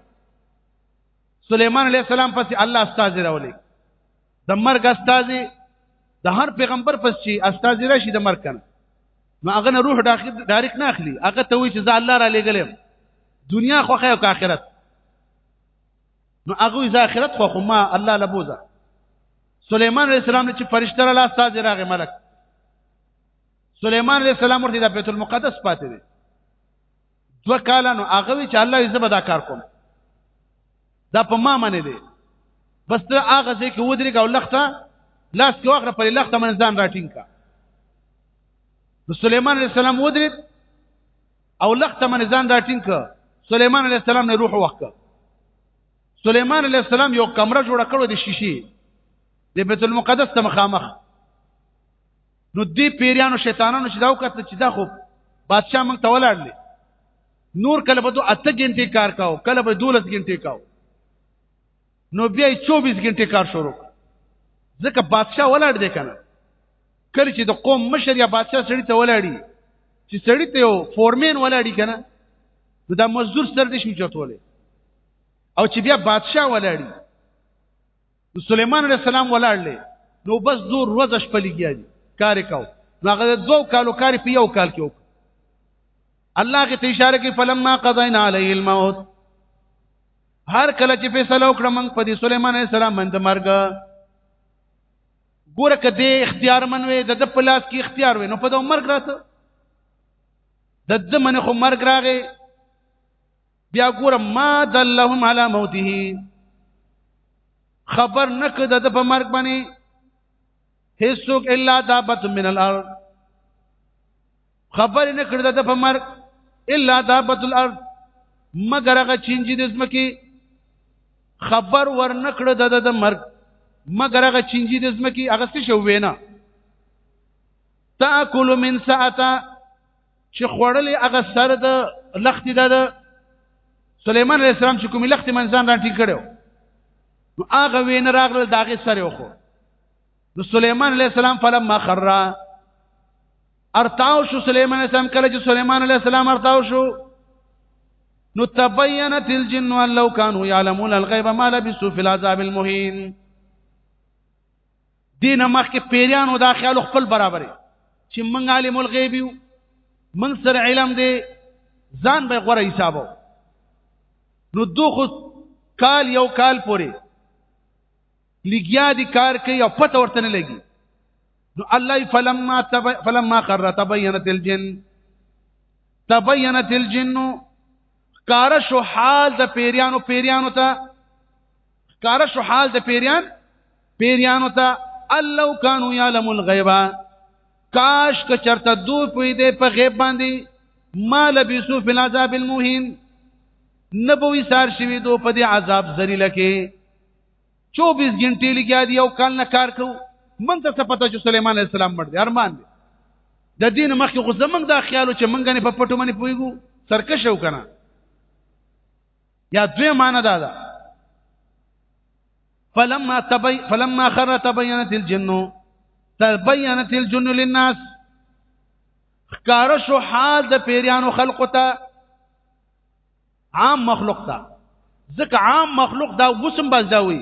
سليمان عليه السلام پسې الله استاد راولي د مرګ استاذي د هر پیغمبر پس چې استاذي راشي د مرګ کنه نو هغه نه روح داخل ډایرک نه اخلي هغه ته وایي چې زه الله را لګلم دنیا خو خیر او آخرت نو هغه زه آخرت خو خو ما الله لبوزه سليمان عليه السلام چې فرشتہ را لاس تاج راغی ملک سليمان عليه السلام ورته د بیت المقدس پاتې دی دو کاله نو هغه وی چې الله یې زبر دا کار کوم دا په ما باندې دی بس ته هغه ځای کې ودرېږه او لخته لاس کې واخره پر لخته من ځان راټینګ کا نو سليمان عليه السلام ودرېد او لخته من ځان راټینګ کا سليمان عليه السلام نه روح وخت سليمان عليه السلام یو کمره جوړه کړو د شیشې د بیت المقدس ته مخامخ نو دې پیریانو شیطانانو چې دا وکړه چې دا خو بادشاہ موږ ته ولاړل نور کله به دوه اته غنټې کار کاو کله به 12 غنټې کاو نو بیا 24 غنټې کار شروع ځکه بادشاہ ولاړ دی کنه کله چې د قوم مشر یا بادشاہ سړی ته ولاړی چې سړی ته یو فورمین ولاړی کنه نو دا مزدور سر دې شي چتولې او چې بیا بادشاہ ولاړی سليمان عليه السلام ولاړلې نو بس دور ورځ شپه لګیا دي کار کو نو هغه دوه کالو کار په یو کال کې وکړ الله کې ته اشاره کې فلما قضينا عليه الموت هر کله چې فیصله وکړه موږ په دې سليمان عليه السلام باندې مرګ ګوره که دې اختیار منوي د د پلاس کې اختیار وي نو په دې مرګ راته د د من خو مرګ راغی بیا ګوره ما دلهم علی موته خبر نکد د په مرګ باندې هیڅوک الا دابت من الارض خبر نکړ د په مرګ الا دابت الارض مگر هغه چینجی د زمکه خبر ور نکړ د د مرګ مگر هغه چینجی د زمکه هغه څه شو وینا تاکل من ساعته چې خوړلې هغه سر د لختې ده د سلیمان علیه السلام چې کومې لختې منځان را ټیک کړو نو هغه وین راغله د هغې سر یې خو نو سلیمان علیه السلام فلما خر ارتاو شو سلیمان علیه السلام کله چې سلیمان علیه السلام ارتاو شو نو تبینت الجن ان لو كانوا يعلمون الغيب ما لبثوا في العذاب المهين دینه مخکې پیریانو دا خیال خپل برابرې چې موږ عالم الغیب یو موږ سره علم دی ځان به غوړه حسابو نو دوه کال یو کال پورې لګیا دي کار کوي او پته ورته نه لګي نو الله فلما تب... فلما قر تبينت الجن تبينت الجن کار شو حال د پیریانو پیریانو ته ښکار شو حال د پیریان پیریانو ته الله کانوا یعلم الغیبا کاش که چرته دو پوی دی په غیب باندې ما لبسو فی العذاب المهین نبوی سار شوی دو په دې عذاب ذلیل کې 24 غنټې لګیا دی او کال نه کار کو من ته څه پته چې سليمان عليه السلام مړ دی ارمان دی د دین مخکې خو زمنګ دا خیالو چې منګ نه په پټو باندې پویګو سرکشو کنه یا دوی معنی دا ده فلما تبي فلما خر تبينت الجن تبينت الجن للناس خکار شو حال د پیریانو خلقو ته عام مخلوق ته ځکه عام مخلوق دا وسم باز دا وي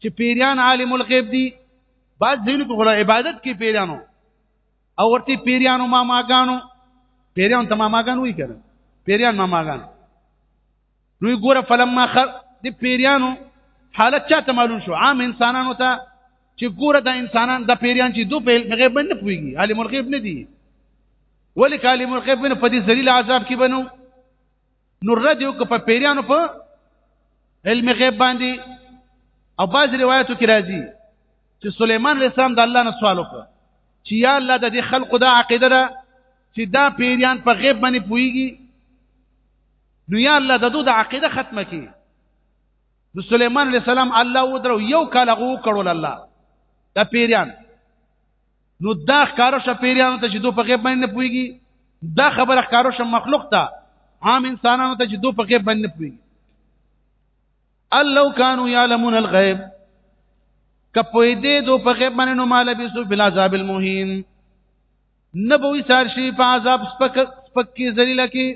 چې پیریان عالم الغیب دي بعد ځینې په عبادت کې پیریانو او ورته پیریانو ماماګانو پیریان ته ماماګان وی کنه پیریان ماماګان نو ګوره فلما خر د پیریانو حالت چاته معلوم شو عام انسانانو ته چې ګوره د انسانان د پیریان چې دوه په غیب نه پويږي عالم الغیب نه دي ولیک عالم الغیب نه په دې ذلیل عذاب کې بنو نو رد یو که په پیریانو په علم غیب باندې او باز روایتو کې راځي چې سليمان عليه السلام د الله نه سوال وکړ چې یا الله د دې خلقو دا عقیده ده چې دا پیریان په غیب باندې پويږي نو یا الله د دوی د عقیده ختمه کی نو سليمان عليه السلام الله ودرو یو کال غو کړول الله دا پیریان نو دا ښکارو شه پیریانو ته چې دو په غیب باندې پويږي دا خبره ښکارو شه مخلوق ته عام انسانانو ته چې دو په غیب باندې پويږي الله كانوا يعلمون الغيب کپوی دې دو په غیب باندې نو مال به سو بلا عذاب المهين نبوي سار شي په عذاب سپک سپک کې ذلیل کې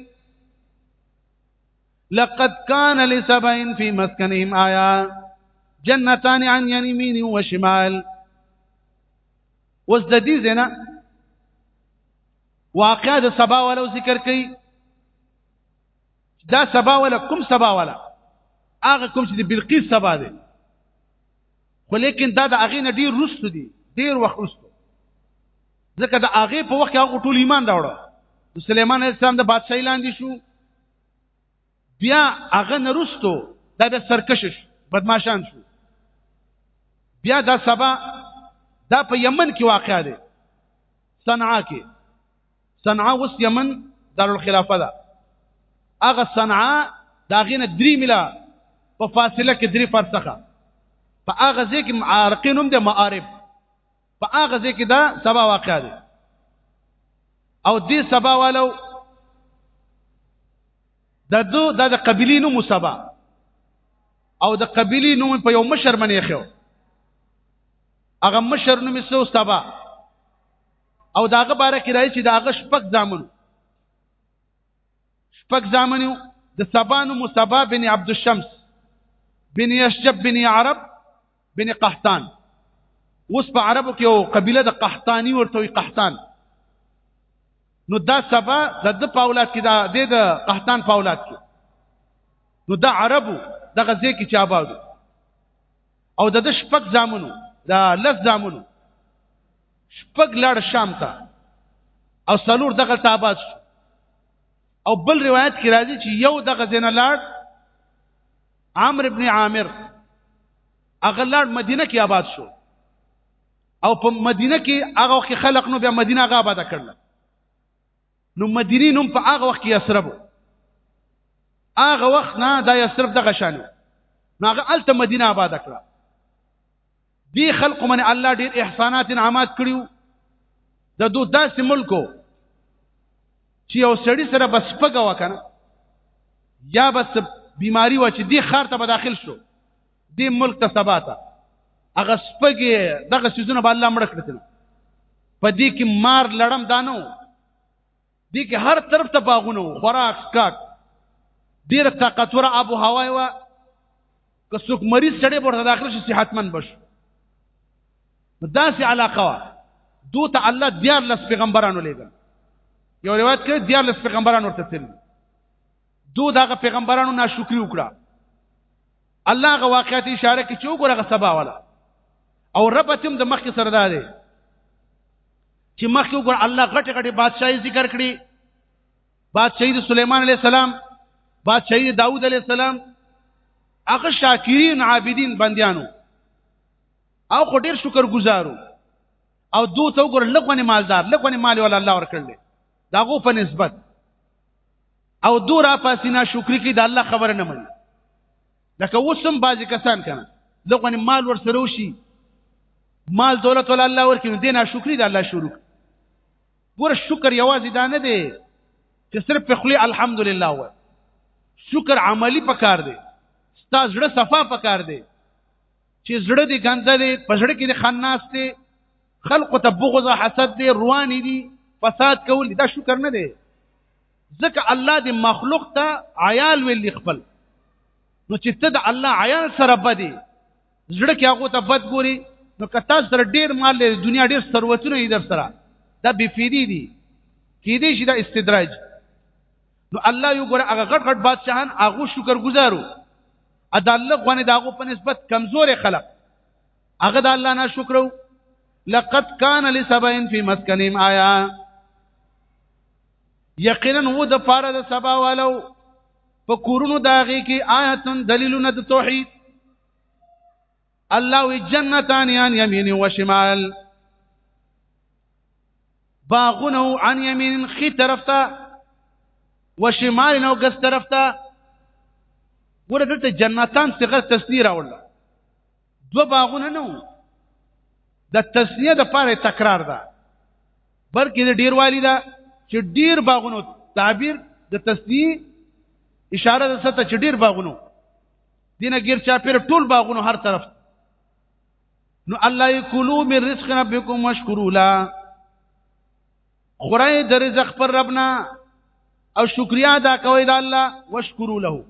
لقد كان لسبع في مسكنهم آيات جنتان عن يمين وشمال اوس د دې زنه واقعا د سبا ولو ذکر کړي دا سبا ولا کوم سبا ولا هغه کوم چې د بلقیس سبا دی خو لیکن دا د هغې نه ډېر رستو دي ډېر وخت رستو ځکه د هغې په وخت کې هغه ټول ایمان راوړه د سلیمان علیه السلام د بادشاهي لاندې شو بیا هغه نرستو دا به سرکشش بدمعشان شو بیا دا سبا دا په یمن کې واقع دی صنعا کې صنعا اوس یمن دارالخلافه ده هغه صنعا دا غینه درې ملا په فاصله کې درې فرسخه په هغه ځکه معارقین هم د معارب په هغه ځای کې دا سبا واقع دی او دې سبا والو د دو د قبيلي نوم سبا او د قبيلي نوم په یو مشر باندې خو هغه مشر نوم سو سبا او داغه باره کې راځي چې داغه شپک ځامن شپک ځامن د سبا نوم سبا بن عبد الشمس بن يشجب بن عرب بن قحطان اوس په عربو کې یو قبيله د قحطانی ورته وي قحطان نو دا سبا د د پاولات کې دا د د قحطان پاولات کې نو دا عربو د غزې کې چا باندې او د د شپک زامنو دا لس زامنو شپک لړ شام ته او سلور دغه تابات او بل روایت کې راځي چې یو دغه زینه لړ عامر ابن عامر هغه لار مدینه کې آباد شو او په مدینه کې هغه وخت خلق نو بیا مدینه هغه آباد کړل نو مدینه نوم په هغه وخت کې یسرب هغه وخت نه دا یسرب دغه شانو نو هغه الته مدینه آباد کړه دی خلق من الله ډیر احسانات انعامات کړیو د دوه داسې ملکو چې یو سړی سره بس پګه وکنه یا بس بیماری و چې دی خار ته به داخل شو دی ملک ته ثباته هغه سپګي دغه سيزونه به الله مړ کړتل په دې کې مار لړم دانو دي کې هر طرف ته باغونه خوراک کاک ډیر طاقتور ابو هوا وا که څوک مریض سړی ورته داخل شي صحتمن بش داسې علاقه وا دو ته الله دیار لس پیغمبرانو لېږل یو روایت کې دیار لس پیغمبرانو ورته تل دو دغه پیغمبرانو ناشکری وکړه الله غ واقعیت اشاره کې چې وګوره سبا ولا او رب تم د مخ سره ده چې مخکې وګور الله غټه غټه بادشاہي ذکر کړي بادشاہي د سليمان عليه السلام بادشاہي د داوود عليه السلام هغه شاکرین عابدین بندیانو او خو ډیر شکر گزارو او دو ته وګور لکونه مالدار لکونه مال ول الله ورکړل داغو په نسبت او دو را پاسینا شکر کی د الله خبر نه مني لکه اوس هم بعضې کسان که نه دغه مال ور سره وشي مال دولت ولا الله ورکړي نو دې ناشکري د الله شروع ګوره شکر یوازې دا نه دی چې صرف په خلی الحمدلله و شکر عملی پکار دی ستا زړه صفا پکار دی چې زړه دې ګنده دی په زړه کې دې خناس دی خلق ته بغض حسد دی روان دي فساد کول دا شکر نه دی ځکه الله د مخلوق ته عیال ویل خپل نو چې ته د الله عیال سره بدی زړه کې هغه ته بد ګوري نو کته سره ډیر مال لري دنیا ډیر ثروتونه یې در سره دا بی فیدی دي کیدې شي دا استدراج نو الله یو ګره هغه غټ غټ بادشاہان هغه شکر گزارو ادا الله غونه داغه په نسبت کمزور خلق هغه د الله نه شکرو لقد كان لسبا في مسكنهم آيات یقینا هو د پاره د سبا والو په کورونو داغي کې آیاتن دلیلونه د توحید الله وی جنتان یان یمین و شمال باغونه عن یمین خي طرف ته و شمال نو ګس طرف ته ورته جنتان څخه تسنیر راوړل دو باغونه نه وو د تسنیه د پاره تکرار ده بلکې د ډیروالی ده چې ډیر باغونو تعبیر د تسنیه اشاره ده ست چې ډیر باغونو دینه غیر چا پیر ټول باغونو هر طرف نو الله یکلو من رزق ربکم واشکروا له خورئ د رزق پر ربنا او شکریا ادا کوئ د الله وشکرو له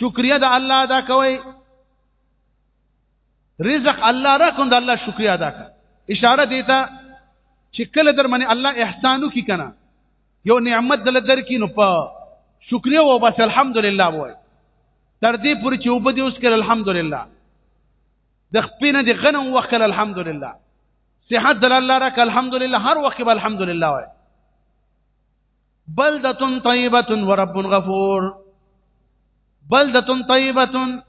شکریا د الله ادا کوئ رزق الله را کوم د الله شکریا ادا کړه اشاره دیتا چې کله در باندې الله احسانو کی کنه یو نعمت دل در کی نو په شکریا و بس الحمدلله وای تر دې پورې چې وبدې اوس کړه الحمدلله د خپینه د غنم وکړه الحمدلله صحت دل الله رک الحمدلله هر وخت به الحمدلله وای بلده طیبه ورب غفور بلده طیبه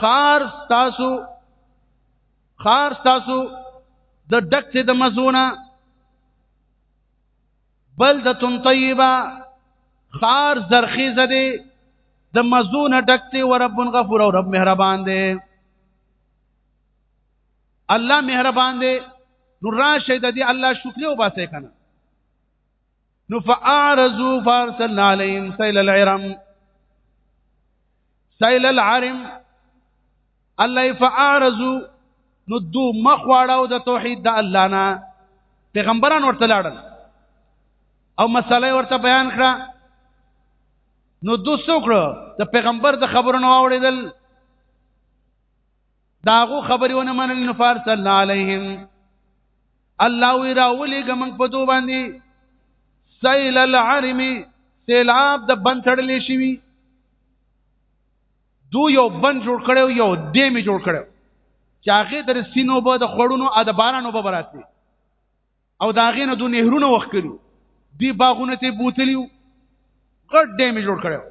خار تاسو خار تاسو د ډک ته د مزونه بلده طیبه خار زرخیزه دی د مزونه ډک ته ورب غفور او رب مهربان دی الله مهربان دی نو راشه د دې الله شکر او باسه کنه نو فاعرضوا فارسلنا عليهم سيل العرم سيل العرم الله فاعرضوا نو دو مخواړو د توحید د الله نه پیغمبران ورته لاړل او مسله ورته بیان کړه نو دو څوکړه د پیغمبر د خبرونو اوریدل داغو خبرې ونه منل نو فارس الله علیهم الله وی راولې ګمنګ په دوه باندې سیل العرم سیلاب د بند تړلې شي دو یو بند جوړ کړو یو دیم جوړ کړو چې هغه در سینو به د خړونو ا د بارانو به براتي او دا غینه د نهرونه وخت کړو دی باغونه ته بوتلیو غټ ډیم جوړ کړو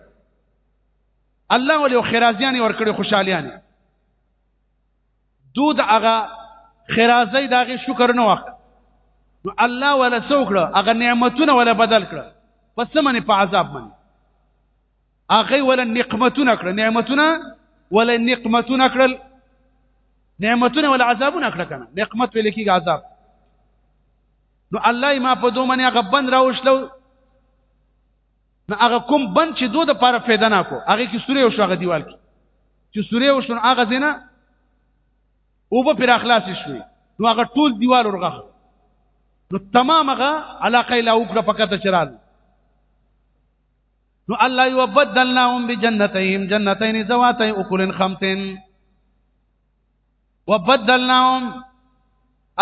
الله ولې خرازیان ور کړو خوشالیان دود هغه خرازی داغه شکر نه وخت نو الله ولا څوکړه هغه نعمتونه ولا بدل کړه پس منه په عذاب منه هغه ول نعمتونه کړل نعمتونه ول نعمتونه کړل نعمتونه ول عذابونه کړل کنه نعمت ویل کیږي عذاب نو الله ما په دوه منه هغه بند راوښلو نو هغه کوم بند چې دوه د پاره فایده نه کو هغه کې سورې او شغه دیوال کې چې سورې او شون هغه زینه او په پر اخلاص شوي نو هغه ټول دیوال ورغه نو تمام هغه علاقه لا وکړه پکته چرال نو الله یو بدلناهم بجنتهم جنتین ذواتین اکل خمتن وبدلناهم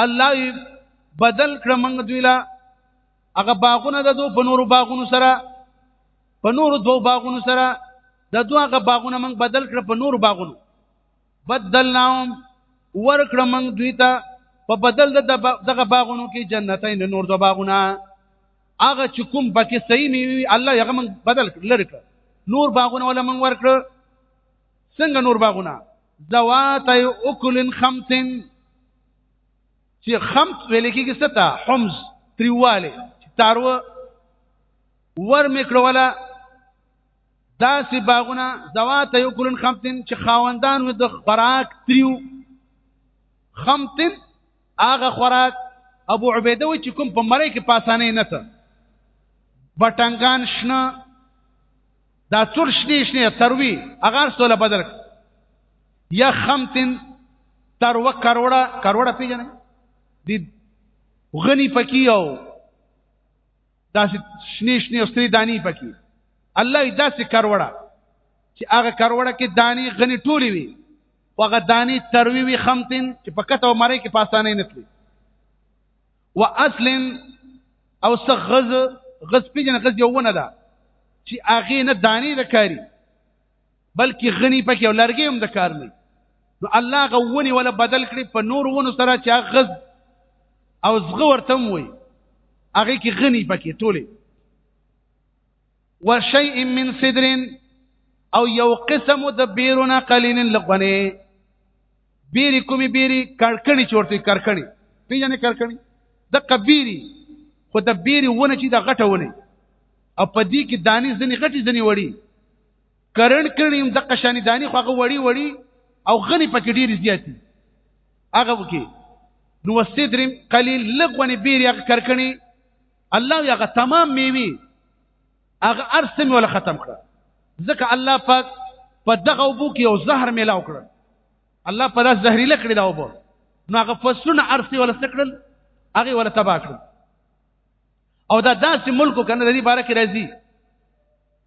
الله بدل کړ موږ دوی لا هغه باغونه د دوه په نورو باغونو سره په نورو دوه باغونو سره د دوه هغه باغونه موږ بدل کړ په نورو باغونو بدلناهم ورکړ موږ دوی ته په بدل د دغه باغونو کې جنتین نور دوه باغونه هغه چې کوم پکې صحیح میوي وي الله هغه موږ بدل کړ لری کړ نور باغونه ولا موږ ورکړ څنګه نور باغونه ذوات اکل خمس چې خمس ویل کېږي ستا حمز تریواله تارو ور میکړه ولا داسې باغونه ذوات اکل خمس چې خاوندان د خوراک تریو خمس هغه خوراک ابو عبیده و چې کوم په مړی کې پاسانه نه ته بټنګان شنه دا تور شنی شنی تروی اگر سوله بدل یا خمتن تر و کروڑا کروڑا پیجنه دی غنی پکی او داسې شنی شنی استری دانی پکی الله داسې کروڑا چې هغه کروڑا کې دانی غنی ټولی وي وغه دانی تروي وي خمتن چې په کته او مری کې پاسانه نه تلي و اصل او سغز غز پیجن غز یوونه ده چې اغه نه دانی د کاری بلکې غنی پکې او لرګي هم د کار نه نو الله غونی ولا بدل کړي په نور ونو سره چې غز او زغه ورته وي هغه کې غنی پکې ټوله وشيء من صدر او یو قسم د بیرونه قلیل لغنه بیری کومي بیری کړکړی چورته کړکړی پیژنې کړکړی د کبیری خو د بیری ونه چې د غټه ونه او په دې کې دانی ځنی غټي ځنی وړي کرن کریم د قشانی دانی خو هغه وړي وړي او غني پکې ډیر زیاتی هغه وکي نو وسیدرم قلیل لغونه بیری هغه کړکړی الله یغه تمام میوي هغه ارسم ولا ختم کړ ځکه الله پاک په دغه وبو کې یو زهر ملاو کړ الله په داس زهريله کړی دا وبو نو هغه فصلونه ارسي ولا سکړل هغه ولا تبا کړل او دا داسې ملکو کنه د دې باره کې راځي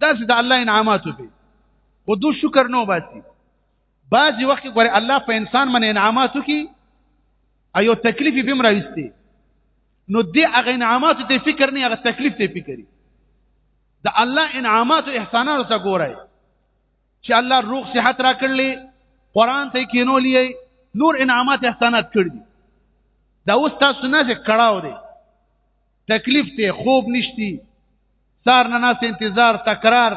دا چې د الله انعامات وي خو دو شکر نو باسي بعضی وخت ګوره الله په انسان باندې انعامات وکي ایو تکلیف به مراويستي نو دې هغه انعامات ته فکر نه هغه تکلیف ته فکرې د الله انعامات او احسانات ته ګورای چې الله روغ صحت را کړلې قران ته کینولې نور انعامات احسانات کړې دا اوس تاسو نه ځکړاو دي تکلیف ته خوب نشتی سار نه ناس انتظار تکرار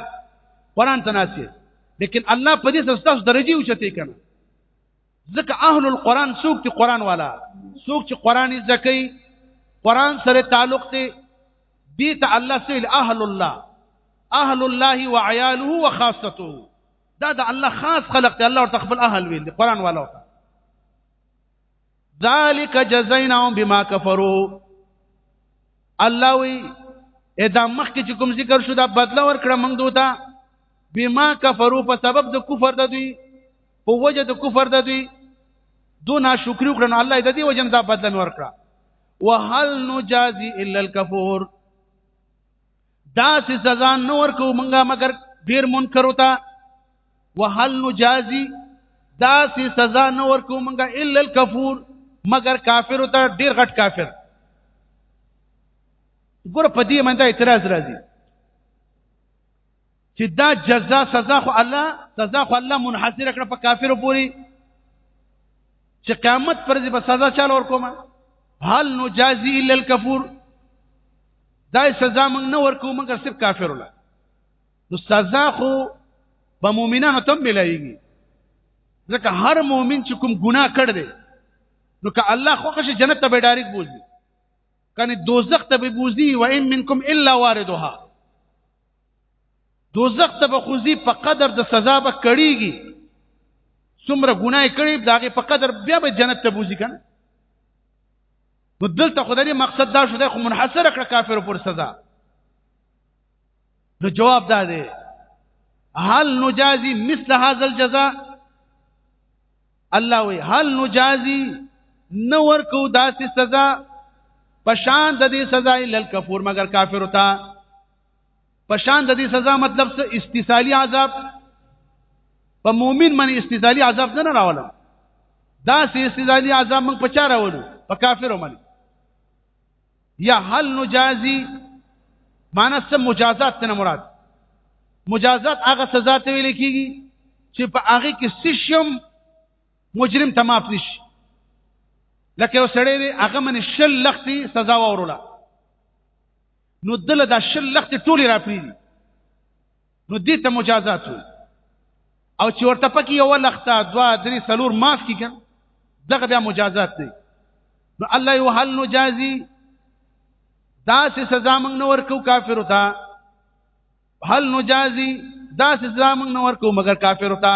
قران ته ناس لیکن الله په دې سره تاسو درجه اوچته کنه ځکه اهل القران څوک چې قران والا څوک چې قران زکی قران سره تعلق دی دې ته الله سویل اهل الله اهل الله وعياله وخاصته دا د الله خاص خلق دی الله ورته خپل اهل ویل قران والا ورته ذالک جزایناهم بما کفروا الله وی ادا مخکې چې کوم ذکر شو دا بدله ورکړه موږ دوته بما کفروا په سبب د کفر د دوی په وجه د کفر د دوی دو ناشکری وکړه نو الله د دې وجه دا بدله ورکړه وهل نجازي الا الكفور دا سي سزا نو ورکو مونږه مگر ډیر منکر وتا وهل نجازي دا سي سزا نو ورکو مونږه الا الكفور مگر کافر وتا ډیر غټ کافر ګور په دې منځه اعتراض راځي چې دا جزا سزا خو الله سزا خو الله منحصر کړ په کافرو پوری چې قیامت پر دې په سزا چل ور کومه هل نجازي الا الكفور دا سزا موږ نه ورکو موږ صرف کافر ولا نو سزا خو په مؤمنانو تم ملایږي ځکه هر مؤمن چې کوم ګناه کړ دی نو که الله خو خشه جنت ته به ډایرک بوزي کنه دوزخ ته به بوزي و ان منکم الا واردها دوزخ ته بخوزی په قدر د سزا به کړیږي څومره ګناه کړی داغه په قدر بیا به جنت ته بوزي کنه نو دلته خدای مقصد دا شو دا خو منحصر کړ کافر پر سزا نو جواب دا دی هل نجازي مثل هذا الجزاء الله وی هل نجازي نو ورکو داسې سزا پشان د دې سزا لل کفور مگر کافر وتا پشان د دې سزا مطلب څه استثالی عذاب په مؤمن باندې استثالی عذاب نه راوړل دا سه استثالی عذاب موږ په چا راوړو په کافرو باندې یا هل نجازي معنی سم مجازات ته مراد مجازات هغه سزا ته ویل کیږي چې په هغه کې سشم مجرم ته معاف نشي لکه یو سړی دی هغه من شل لختي سزا وروله نو دله دا شل لخت ټولی را پریدي نو دې ته مجازات وي او چې ورته پکې یو لخته دوا درې سلور معاف کیږي دغه بیا مجازات دی نو الله یو حل نو جازي دا سه سزا موږ نو ورکو کافر وتا حل نو جازي دا سه سزا موږ نو ورکو مگر کافر وتا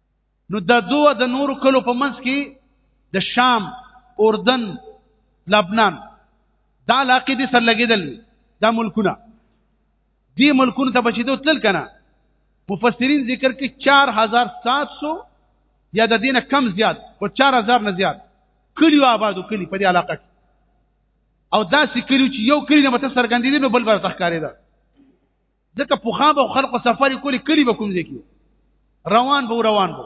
نو دا دوه د نورو کلو په منځ کې د شام اردن لبنان دا علاقې دي سره لګېدل دا ملکونه دې ملکونو ته بچیدو تل کنه مفسرین ذکر کې 4700 یا د دینه کم زیات او 4000 نه زیات کلیو آبادو کلی په دې علاقه کې او دا سکلیو چې یو کلی نه مت سرګندې دي نو بل بر تخکارې ده ځکه په خام او خلق سفر کولی کلی به کوم ځکی روان به روان به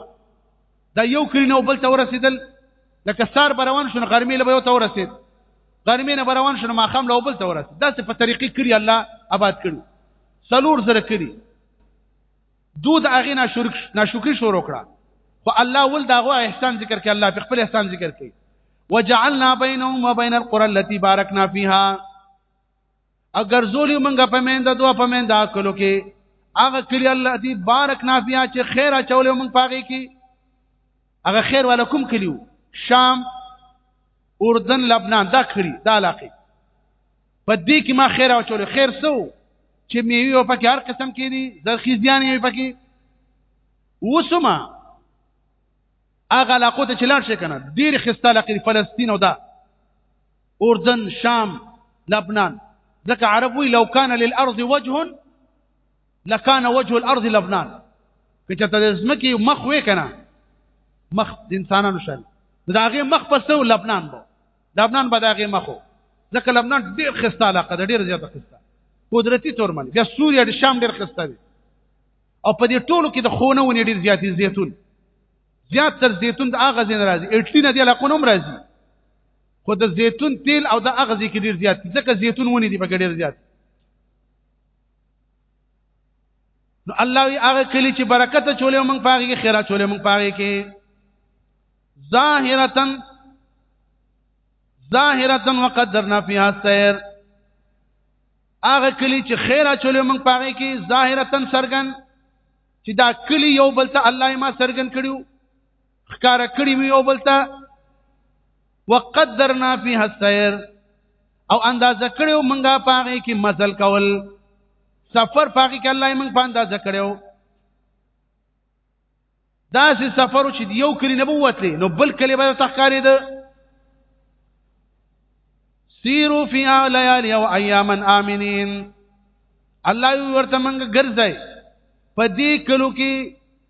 دا یو کلی نو بل ته ورسېدل لکه سار به روان شون غرمې له یو ته ورسېد غرمې نه روان شون ما خام له بل ته ورسېد دا څه په طریقې کړی الله آباد کړو سلور زره کړی دود هغه نه شرک نه شکر شروع کړه خو الله ول دا غو احسان ذکر کړي الله په خپل احسان ذکر کړي وجعلنا بينهم وبين القرى التي باركنا فيها اگر زولی منګه پمند دوا پمند اکلو کې هغه کلی الله دی بارک نافیا چې خیر اچولې مونږ پاږي کې هغه خیر ولا کوم کلیو شام اردن لبنان دا کړی دا علاقه په دې کې ما خیر اچولې خیر سو چې میوي او پکې هر قسم کې دي زرخیزیان یې پکې وسما هغه علاقه ته چلاړ شي کنه ډیر خسته لقې فلسطین او دا اردن شام لبنان ځکه عرب وی لو کان للارض وجه لکان وجه الارض لبنان که چېرته د ځمکې مخ وې کنه مخ د انسانانو شان دا هغه مخ پسو لبنان بو لبنان به دا هغه مخو ځکه لبنان ډېر خسته علاقه ده ډېر زیاته خسته قدرتي تور من بیا سوریا د شام ډېر خسته دي او په دې ټولو کې د خونه ونې ډېر زیاتې زیتون زیات تر زیتون د اغه زین راځي اټلی نه دی علاقه نوم راځي خو د زیتون تیل او د اغزي کې ډیر زیات ځکه زیتون ونی دی په ډیر زیات نو الله وی هغه کلی چې برکت چولې مونږ پاږي کې خیرات چولې مونږ پاږي کې ظاهرتن ظاهرتن وقدرنا فيها السير هغه کلی چې خیرات چولې مونږ پاږي کې ظاهرتن سرګن چې دا کلی یو بل ته الله یې ما سرګن کړیو خکار کړی وی او بلتا وقدرنا فيها السير او اندازه کړو منګه پاغه کې مزل کول سفر پاغه کې الله منګ په اندازه کړو دا سه سفر چې یو کلی نه بوتلی نو بل کلی به تخکاری ده سیرو فی لیالی او ایاما آمنین الله ورته منګه ګرځي په دې کلو کې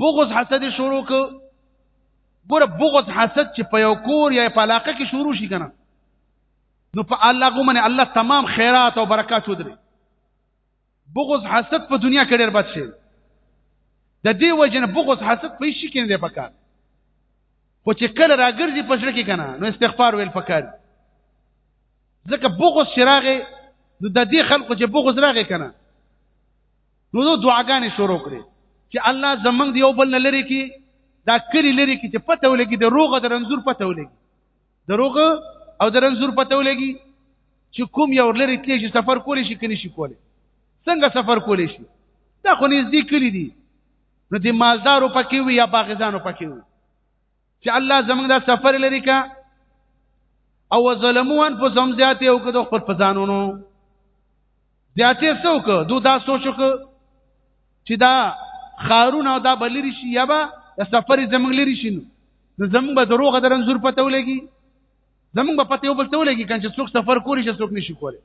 بغض حسد شروع کو ګوره بغض حسد چې په یو کور یا په علاقه کې شروع شي کنه نو په الله غومنه الله تمام خیرات او برکات ودري بغض حسد په دنیا کې ډېر بد شي د دې وجنه بغض حسد په شي کې نه پکار خو چې کله راګرځي په شړ کې کنه نو استغفار ویل پکار ځکه بغض شراغه نو د دې خلکو چې بغض راغی کنه نو دو دعاګانې شروع کړې چې الله زمنګ دی یو بل نه لري کې دا کلی لري کې چې پته ولګي د روغه د رنزور پته ولګي د روغه او د رنزور پته ولګي چې کوم یو لري کې چې سفر کولی شي کني شي کولی څنګه سفر کولی شي دا خو نږدې کلی دي نو د مالدارو پکې وي یا باغزانو پکې وي چې الله زمونږ دا سفر لري کا او ظلمو انفسهم زیاتې او کده خپل پزانونو زیاتې څوک دو دا سوچو ک چې دا خارون او دا بلری شي یا به د سفر زمونږ لري شي نو زمونږ به دروغ درن زور پته ولګي زمونږ به پته وبل ته ولګي کنه چې څوک سفر کولی شي څوک نشي کولی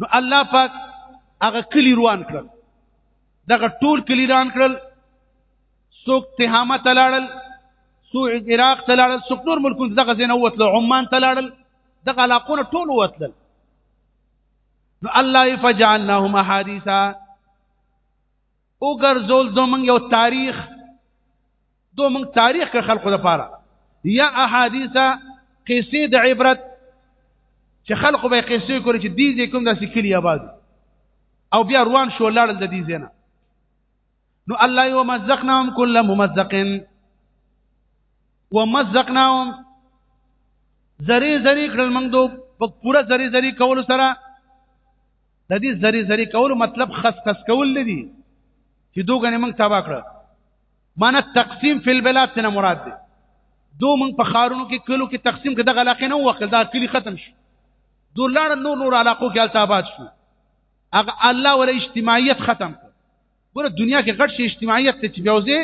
نو الله پاک هغه کلی روان کړل دغه ټول کلی روان کړل سوق تهامه تلاړل سوق عراق تلاړل سوق نور ملکونه دغه زین وتل عمان تلاړل دغه علاقونه ټول وتل نو الله فجعلناهم حارسا او ګرځول دو موږ یو تاریخ دو موږ تاریخ که خلقو د پاره یا احادیثه قصې د عبرت چې خلقو به قصې کولې چې دیزې کوم داسې کلی آباد او بیا روان شو لاړل د دیزې نه نو الله یو مزقناهم کل ممزقن ومزقناهم زری زری کړل موږ دو په پورا زری زری کول سره د دې زری زری کول مطلب خس خس کول لدی چې دوه غنې موږ تبا کړ معنی تقسیم فی البلاد څخه مراد دی دو موږ په خارونو کې کلو کې تقسیم کې دغه علاقې نه وکړ دا کلی ختم شو دو لاړ نور نور علاقو کې التابات شو هغه الله ولا اجتماعیت ختم کړ ګوره دنیا کې غټ شي اجتماعیت ته چې بیاوځي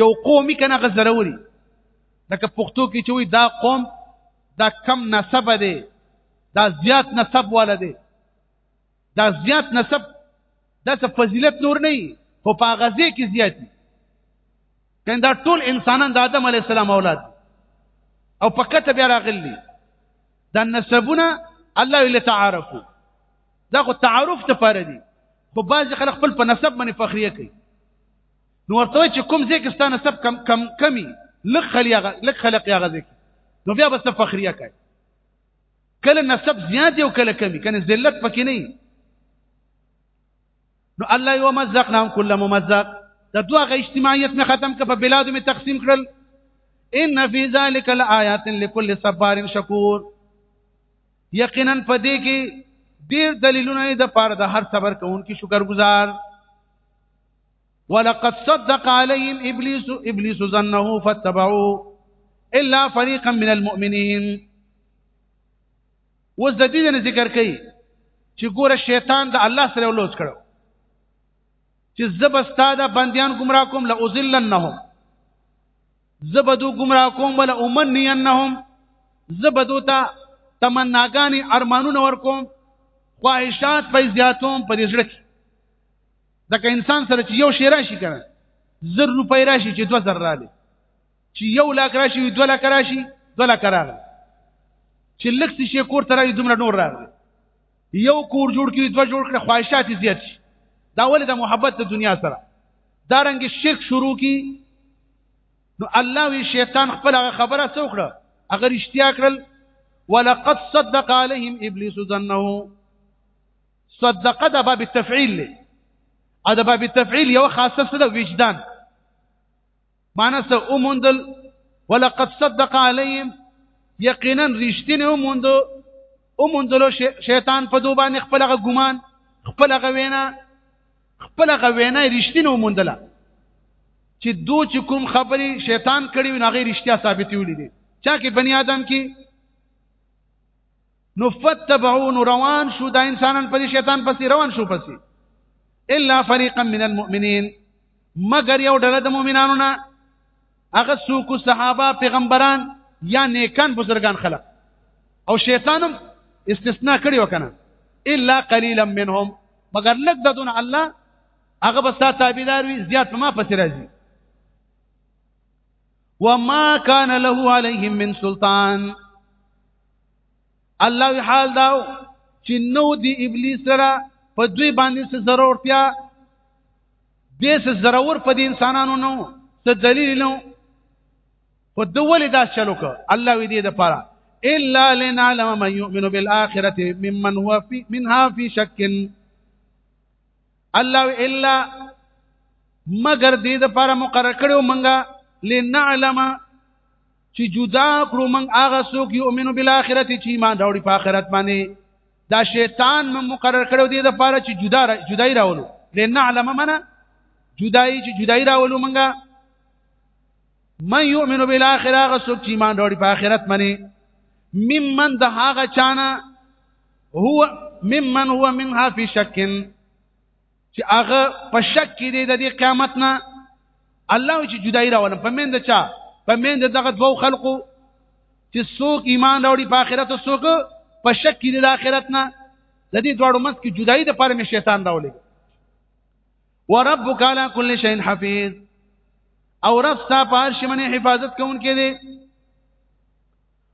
یو قومي کنه غزروري لکه پښتو کې چې وي دا قوم دا کم نسب دی دا زیات نسب والا دی دا زیات نسب دا څه فضیلت نور نه خو په غزه کې زیات دي کله دا ټول انسانان د آدم علی السلام اولاد او پکته بیا راغلي دا نسبونه الله ویل تعارفو دا خو تعارف ته پاره دي خو بعض خلک خپل په نسب باندې فخریه کوي نو ورته چې کوم ځای کې ستانه سب کم کم کمی لک خلیغ لک خلق یا غزه نو بیا بس فخریه کوي کله نسب زیات او کله کمی کنه ذلت پکې نه نو الله یو مزق نام کله ممزق د دوه غ اجتماعیت نه ختم ک په بلادو می تقسیم کړل ان فی ذلک لآیات لكل صبار شکور یقینا په دې کې ډیر دلیلونه د پاره د هر صبر کوونکي شکر گزار ولقد صدق عليهم ابليس ابليس ظنه فاتبعوا الا فريقا من المؤمنين وز د دې ذکر کوي چې ګوره شیطان د الله سره ولوچ کړو چې زبستا د بندیان گمراه کوم لا اذلنهم زبدو گمراه کوم ولا امنی انهم زبدو ته تمناګانی ارمانونه ور کوم خواهشات په زیاتوم په دې سره ځکه انسان سره چې یو شی راشي کنه زر روپۍ راشي چې 2000 راځي چې یو لاک راشي 2 لاک راشي 2 لاک راغله چې لکس شي کور ته راځي دومره نور راغله یو کور جوړ کړي دوه جوړ کړي خواهشات زیات شي دا ولې د محبت د دنیا سره دا رنګ شرک شروع کی نو الله وی شیطان خپل هغه خبره څوکړه هغه رښتیا کړل ولقد صدق عليهم ابلیس ظنه صدق د باب التفعيل له د باب التفعيل یو خاصه سره وجدان مانس اومندل ولقد صدق عليهم یقینا رښتینه اومند اومندل شیطان په دوه باندې خپل غمان خپل غوینا خپل غوینا رښتینه اومندل چې دو چې کوم خبري شیطان کړي وي هغه رښتیا ثابتې ولې دي چا کې بنی آدم کې نو فتبعون روان شو دا انسانان په شیطان پسې روان شو پسې الا فريقا من المؤمنين مگر یو ډله د مؤمنانو نه هغه څوک صحابه پیغمبران یا نیکان بزرگان خلق او شیطانم استثناء کړی وکنه الا قليلا منهم مگر لږ د دون الله هغه بس تابعدار وي زیات ما پسې راځي وما كان له عليهم من سلطان الله وی حال داو چې نو دی ابلیس سره په دوی باندې څه ضرورتیا دې څه ضرور په دې انسانانو نو څه دلیل نو خو د ولې دا چلو که الله وی دې د پاره الا لنعلم من يؤمن بالاخره ممن هو في منها في شك الله الا مگر دې د پاره مقرر کړو منګه لنعلم چې جدا کړو موږ هغه څوک یؤمنو بالآخرت چې ایمان راوړي په آخرت باندې دا شیطان موږ مقرر کړو دی د پاره چې جدا را جدای راولو لنعلم من جدای چې جدای راولو موږ من یؤمنو بالآخرت هغه څوک چې ایمان راوړي په آخرت باندې ممن د هغه چانه هو ممن هو منها فی شکن چې هغه په شک کې دی د دې قیامت نه الله چې جدای راولم په مند چا په مند دغه دوو خلقو چې څوک ایمان راوړي په آخرت او څوک په شک کې دی د آخرت نه د دې دواړو منځ کې جدای د پاره مې شیطان راولې وربک علی کل شیء حفیظ او رب ستا په هر شي باندې حفاظت کوونکی دی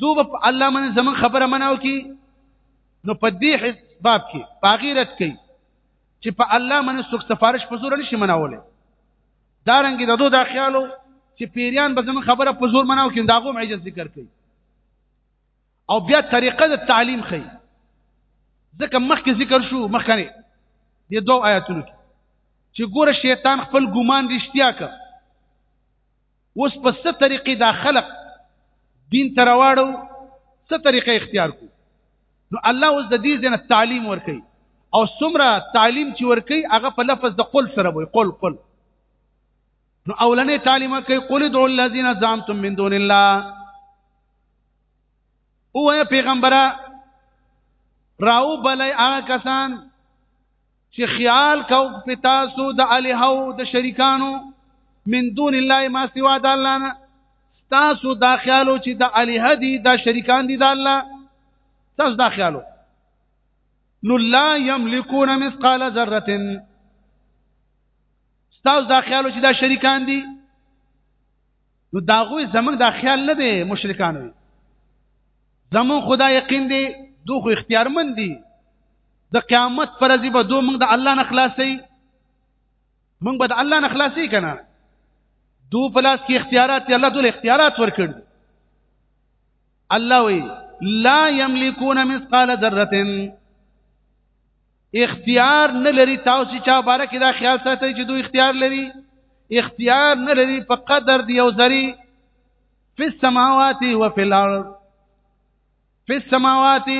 دو په الله من زمون خبره مناو کی نو په دې حساب کې باغیرت کوي چې په الله من څوک سفارش په زور نشي مناوله دا رنګ د دوه دا خیالو چې پیریان به زمون خبره په زور مناو کې داغو معجز ذکر کوي او بیا طریقه د تعلیم خي ځکه مخکې ذکر شو مخکنه د دوه آیاتونو کې چې ګوره شیطان خپل ګمان رښتیا کړ اوس په ست طریقې دا خلق دین ته راوړو ست طریقې اختیار کو نو الله اوس د دې ځنه تعلیم ورکي او سمره تعلیم چې ورکي هغه په لفظ د قل سره وي قل قل نو اولنې تعلیم کوي قل ادعوا الذين زعمتم من دون الله او پیغمبره راو بلای هغه کسان چې خیال کو په تاسو د الهو د شریکانو من دون الله ما سوا د الله نه تاسو دا خیالو چې د الها دي د شریکان دي د الله تاسو دا خیالو نو لا یملکون مثقال ذره تاسو دا خیالو چې دا شریکان دي نو دا غوي زمنګ دا خیال نه دی مشرکانو زمون خدا یقین دی دوه خو اختیارمن دي د قیامت پر ورځ به دوه موږ د الله نه خلاصي موږ به د الله نه خلاصي کنه دو پلاس کې اختیارات دی الله دول اختیارات ورکړ الله وی لا یملکون مثقال ذره اختیار نه لري تاسو چا باره کې دا خیال ساتي چې دوی اختیار لري اختیار نه لري په قدر دی او ذری فی السماوات و فی الارض فی السماوات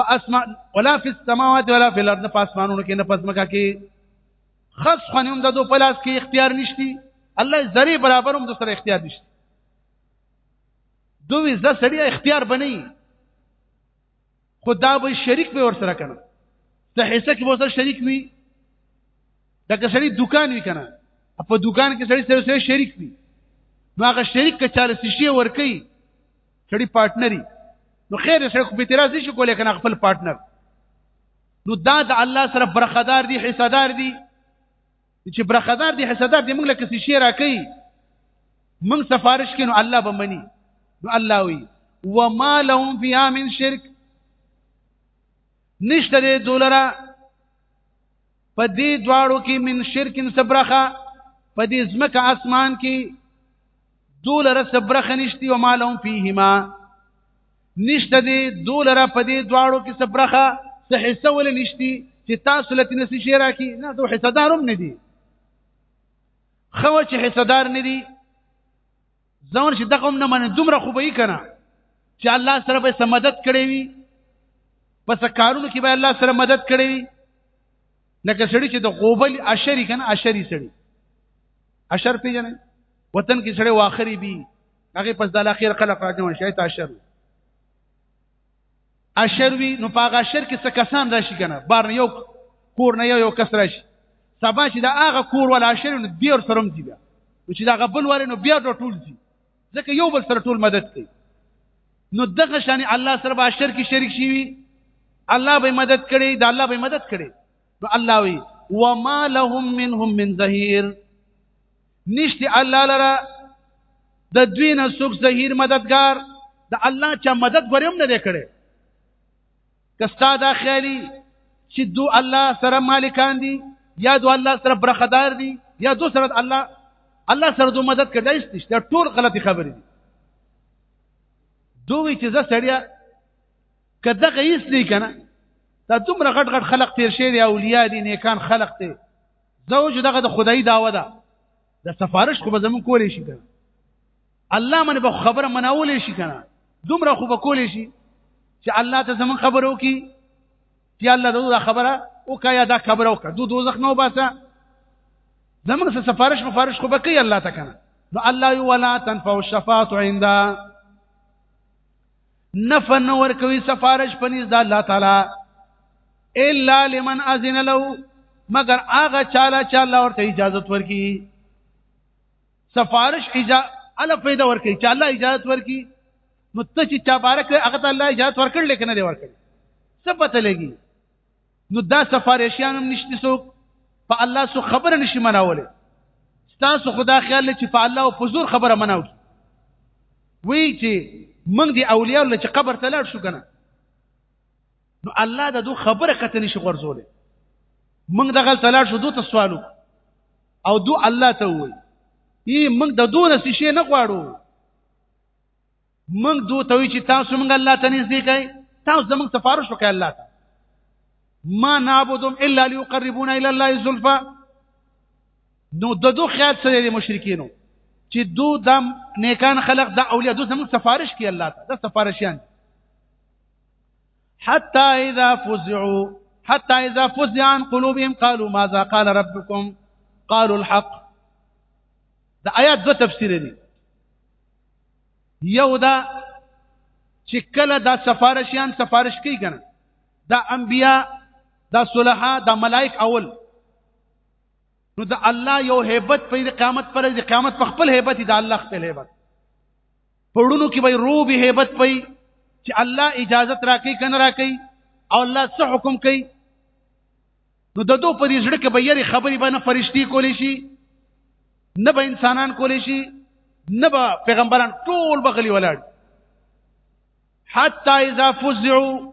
فاسمان ولا فی السماوات ولا فی الارض په اسمانونو کې نه پزمکا کې خاص خنوم د دو پلاس کې اختیار نشتی الله ذری برابر هم د سره اختیار نشتی دوی ز سړی اختیار بنئ خو دا به شریک به ور سره کنه ته حصہ کې به سره شریک وي دا که سړی دکان وی کنه په دکان کې سړی سره سره شریک وي نو هغه شریک که چاله شي ور کوي سړی پارټنري نو خیر سره خو به اعتراض نشي کولای کنه خپل پارټنر نو دا د الله سره برخدار دي حصدار دي چې برخدار دي حصدار دي موږ لکه شي راکې موږ سفارش کینو الله به مني نو الله وي وما لهم فيها من شرك نشته دې دولره په دې دواړو کې من شرک صبرخه په دې ځمکه اسمان کې دولره صبرخه نشتی وما لهم فيهما نشته دی دولره په دې دواړو کې سبرخه څه حصہ ول نشتی چې تاسو لته نسی شي راکی نه دوه حصہ دارم نه دي خو چې حصہ دار نه دي ځون چې دغه نه من دومره خو به یې کنه چې الله سره به سمدد کړی وي پس کارونو کې به الله سره مدد کړی وي لکه سړی چې د غوبل اشری کنه اشری سړی اشر پیژنې وطن کې سړی واخري بي هغه پس د اخر خلق راځي او شیت اشر اشر وی نو پاغه اشر کې څه کسان راشي کنه بار یو کور نه یو یو کس راشي سبا چې دا هغه کور ولا اشر نو بیر سرم دی بیا نو چې دا غبل وره نو بیا ټول دي ځکه یو بل سره ټول مدد کوي نو دغه شان الله سره به اشر کې شریک شي الله به مدد کړي دا الله به مدد کړي نو الله وی وما لهم منهم من ظهير نشته الله لره د دوی نه څوک زهیر مددگار د الله چا مدد غوړم نه کړي کستا دا خیالي چې دو الله سره مالکان دي یا دو الله سره برخدار دي یا دو سره الله الله سره دو مدد کړی شته ټول غلطي خبرې دي دوی چې زه سړیا کده غیس نه کنه دا دومره غټ غټ خلق تیر شي دی اولیاء دي نیکان خلق دي زوج دغه د خدای داوا ده د سفارش خو به زمون کولې شي کنه الله من به خبره منولې شي کنه دومره خو به کولې شي چې الله ته زمون خبرو کی چې الله دا خبره او کایا دا خبره وکړه دو دوزخ نو باسه زمون سره سفارش مفارش خو به کوي الله ته کنه نو الله ولا تنفع الشفاعه عنده نفع نه ورکوي سفارش پنيز د الله تعالی الا لمن اذن له مگر هغه چاله چې الله ورته اجازه ورکي سفارش اجازه الله پیدا ورکي چې الله اجازه ورکي نو ته چې چا بارک هغه ته الله اجازه ورکړل کنه دی ورکړي څه پته لګي نو دا سفارشیان هم نشته څوک په الله سو خبره نشي مناوله تاسو خدا خیال چې په الله او په زور خبره مناو وی چې موږ دی اولیاء الله چې قبر ته لاړ شو کنه نو الله دا دو خبره کته نشي غرزوله موږ دغه ته لاړ شو دوی ته سوالو او دو الله ته وی ای موږ د دوه نس شي نه غواړو موږ دوی ته وی چې تاسو موږ الله ته نږدې کړئ تاسو زموږ سفارش وکړئ الله ته ما نعبدهم الا ليقربونا الى الله زلفا نو د دوه خیال سره د مشرکینو چې دو د نیکان خلق د اولیاء دو زموږ سفارش کوي الله ته د سفارشیان حتى اذا فزعوا حتى اذا فزع عن قلوبهم قالوا ماذا قال ربكم قالوا الحق د آیات دو تفسیر دي یو دا چې کله دا سفارشیان سفارش کوي کنه دا انبیا دا صلحا دا ملائک اول نو دا الله یو hebat په قیامت پر د قیامت په خپل hebat دا الله خپل hebat پړونو کې به روب hebat پي چې الله اجازه راکې کنه راکې او الله څه حکم کوي نو د دوه په دې زړه کې به یې خبرې باندې فرشتي کولې شي نه به انسانان کولې شي نه به پیغمبران ټول بغلی ولاړ حتا اذا فزعوا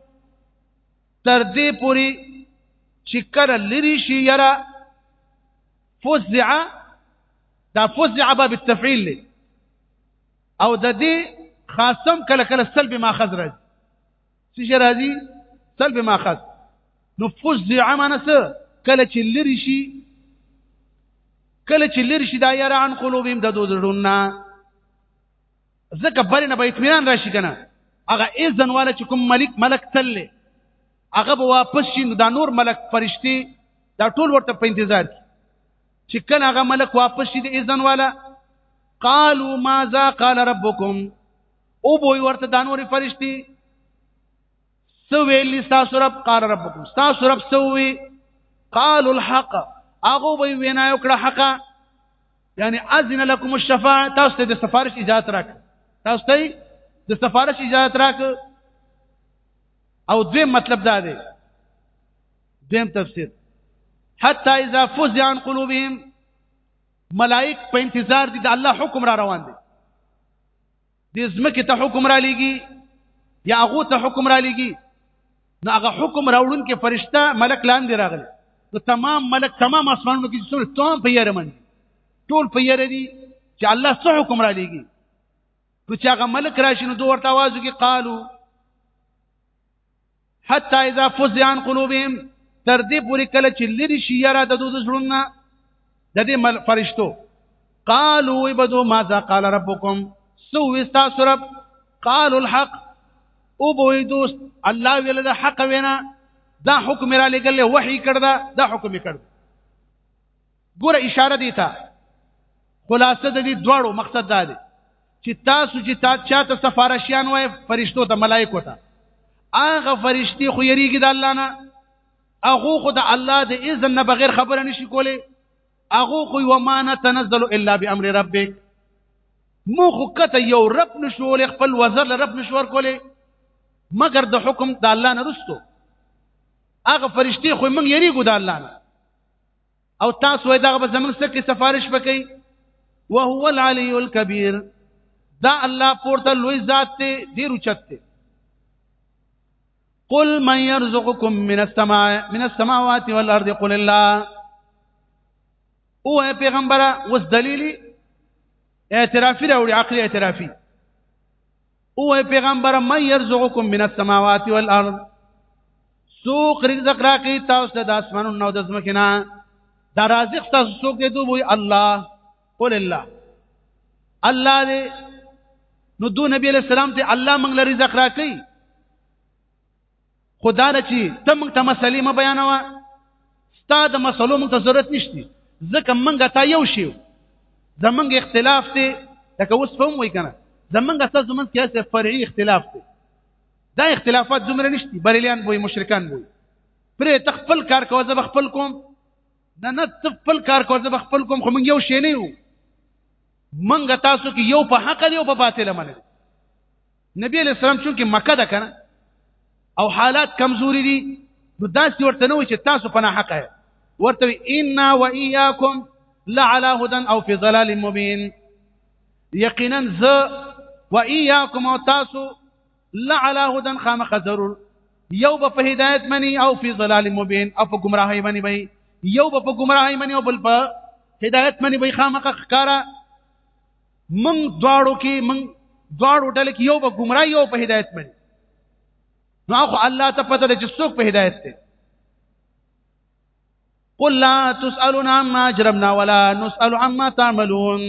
تر دې پوری چې کله لری شي یرا فزع دا فزع باب التفعيل له او د دې خاصم کله کله سلب ماخذ راځي څه شي راځي سلب ماخذ نو فزع معنا څه کله چې لری شي کله چې لری شي دا یاره عن قلوبهم د دوه زړونو ځکه بل نه به اطمینان راشي کنه هغه اذن والا چې کوم ملک ملک تل هغه به واپس شي دا نور ملک فرشتي دا ټول ورته په انتظار دي چې کله هغه ملک واپس شي د اذن والا قالوا ماذا قال ربكم او بوئی ورته دانور فرشتي سو ویلی تاسو رب قال ربکم تاسو رب سووي قالوا الحق هغه به وینا یو کړه حقا یعنی اذن لكم الشفاعه تاسو ته د سفارش اجازه راک تاسو ته د سفارش اجازه راک او دوی مطلب دا دی دیم تفسیر حتی اذا فزع عن قلوبهم ملائک په انتظار دي د الله حکم را روان دي د ځمکې ته حکم را لېږي یا هغه ته حکم را لېږي نو هغه حکم راوړون کې فرشته ملک لاندې راغلی نو تمام ملک تمام اسمانونو کې څومره تمام په یاره من ټول په یاره دي چې الله څه حکم را لېږي نو چې هغه ملک راشي نو دوه ورته आवाज وکړي قالو حتی اذا فزع عن قلوبهم تر دې پورې کله چې لری شي یاره د دوی زړونه د دې مل فرشتو قالوا عبدوا ماذا قال ربكم سو استاس رب قالوا الحق او بوې دوست الله ویل د حق وینا دا حکم را لګل وحي کړ دا دا حکم کړ ګوره اشاره دی ته خلاصه د دې دواړو مقصد دا دی چې تاسو چې تا چاته سفارشیان وای فرشتو ته ملائکو ته هغه فرشتي خو یریږي د الله نه هغه خو د الله د اذن نه بغیر خبره نشي کولی هغه خو یو ما نه تنزل الا بامر ربک مو خو کته یو رب نشول خپل وزر له رب نشور کولی مګر د حکم د الله نه رستو هغه فرشتي خو موږ یریږو د الله نه او تاسو وای دا به زمونږ سره کې سفارش وکړي وهو العلی الکبیر دا الله پورته لوی ذات دی ډیر اوچت دی قل من يرزقكم من السماء من السماوات والارض قل الله او اے پیغمبره وس دلیلی اعترافی راوړي عقلی اعترافی او اے پیغمبر من يرزقکم من السماوات والارض سوق رزق راکی تاسو ته د اسمانونو نو د زمکه نه دا رازق تاسو سوق دې دوی الله قل الله الله دې نو دو نبی علیہ السلام ته الله موږ لري رزق راکړي خو دا نه چې ته موږ ته مسلې م بیانوه ستا د مسلو موږ ته ضرورت نشته ځکه موږ ته یو شی زمونږ اختلاف دی لکه اوس فهم وای کنه زمونږ ته زمونږ کې څه فرعي اختلاف دی دا اختلافات دومره نشته بریلیان بوي مشرکان بوي پرې تخپل کار کوه زه خپل کوم نه نه تخپل کار کوه زه خپل کوم خو موږ یو شی نه یو منګ تاسو کې یو په حق دی او په باطل باندې نبی علیہ السلام چونکه مکه ده کنه او حالات کمزوري دي نو داسې ورته نه چې تاسو په حق یې ورته ان و اياكم لعلى هدى او في ضلال مبين یقینا ز و اياكم او تاسو لعلى هدى خامخ ضرور یو په هدایت منی او فی ضلال مبین او په گمراهی منی وي یو په گمراهی منی او بل په هدایت منی وي خامخ ښکارا من دواړو کې من دواړو ډلې کې یو به گمراه یو په هدایت باندې نو خو الله ته پته ده چې څوک په هدایت دی قل لا تسألون عما اجرمنا ولا نسأل عما تعملون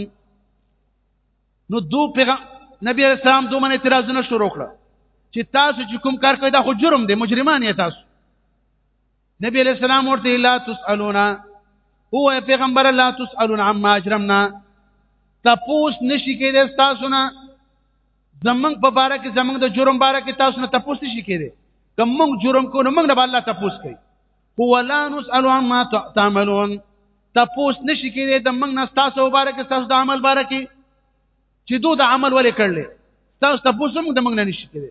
نو دو پیغام نبی علیہ السلام دوه من اعتراضونه شروع کړه چې تاسو چې کوم کار کوي دا خو جرم دی مجرمان یې تاسو نبی علیہ السلام ورته لا تسالون هو پیغمبر لا تسالون عما اجرمنا تپوس نشی کېده تاسو نه زمنګ په باره کې زمنګ د جرم باره کې تاسو نه تپوس نشی کېده کوم موږ جرم کو نو موږ نه الله تپوس کوي هو لا نسال عما تعملون تپوس نشی کېده د موږ نه تاسو باره کې تاسو د عمل باره کې چې دوی د عمل ولې کړل تاسو تپوس موږ د موږ نه نشی کېده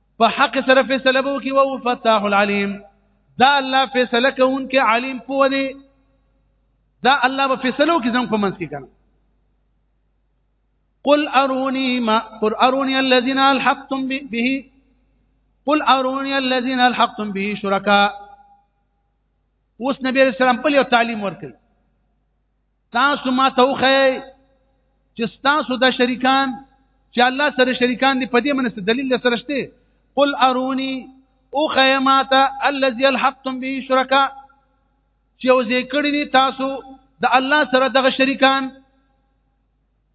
په حق سره فیصله وو کې وو فتاح العلیم دا الله فیصله کوون کې عالم پوه دی دا الله په فیصلو کې زموږ په منځ کې کنه قل اروني ما قل اروني الذين الحقتم به قل اروني الذين الحقتم به شركاء اوس نبی رسول الله په تعلیم ورکړي تاسو ما ته وخی چې تاسو د شریکان چې الله سره شریکان دي په دې منسته دلیل سره شته قل ارونی او خیمات الذي الحقتم به شرکا چې او ذکر دي تاسو د الله سره دغه شریکان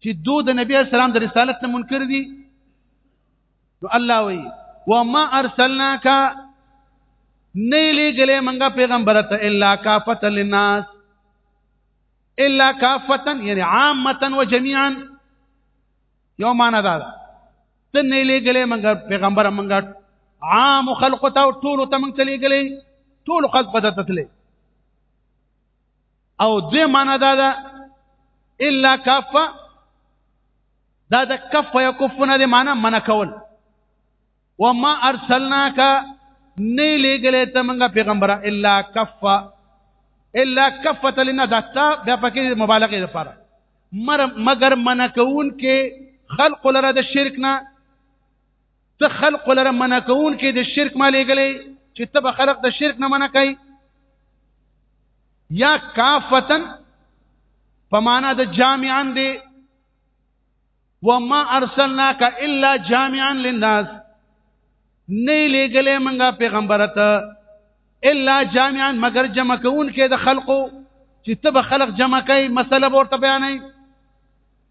چې دو د نبی اسلام د رسالت نه منکر دي نو الله وی وما ارسلناک نه لګلې منګه پیغمبر ته الا کافت للناس الا کافتا یعنی عامه و جميعا یو معنا دا ده ته نه لګلې منګه پیغمبر منګه عام خلق ته ټول ته منګه لګلې ټول خلق ته تتلې او دوی معنا دا ده الا کفه دا د کف یکفونه د معنا منع کول وما ارسلناک نه لګلې ته موږ پیغمبره الا کف الا کفت لنا دتا بیا پکې مبالغه لپاره مر مگر منع کون کې خلق لره د شرک نه ته خلق لره منع کون کې د شرک ما لګلې چې ته به خلق د شرک نه منع کوي یا کافتن په معنا د جامعا دی وما ارسلناک الا جامعا للناس نه لګلې منګه پیغمبر ته الا جامعا مگر جمع کون کې د خلقو چې ته به خلق جمع کوي مسله ورته بیانې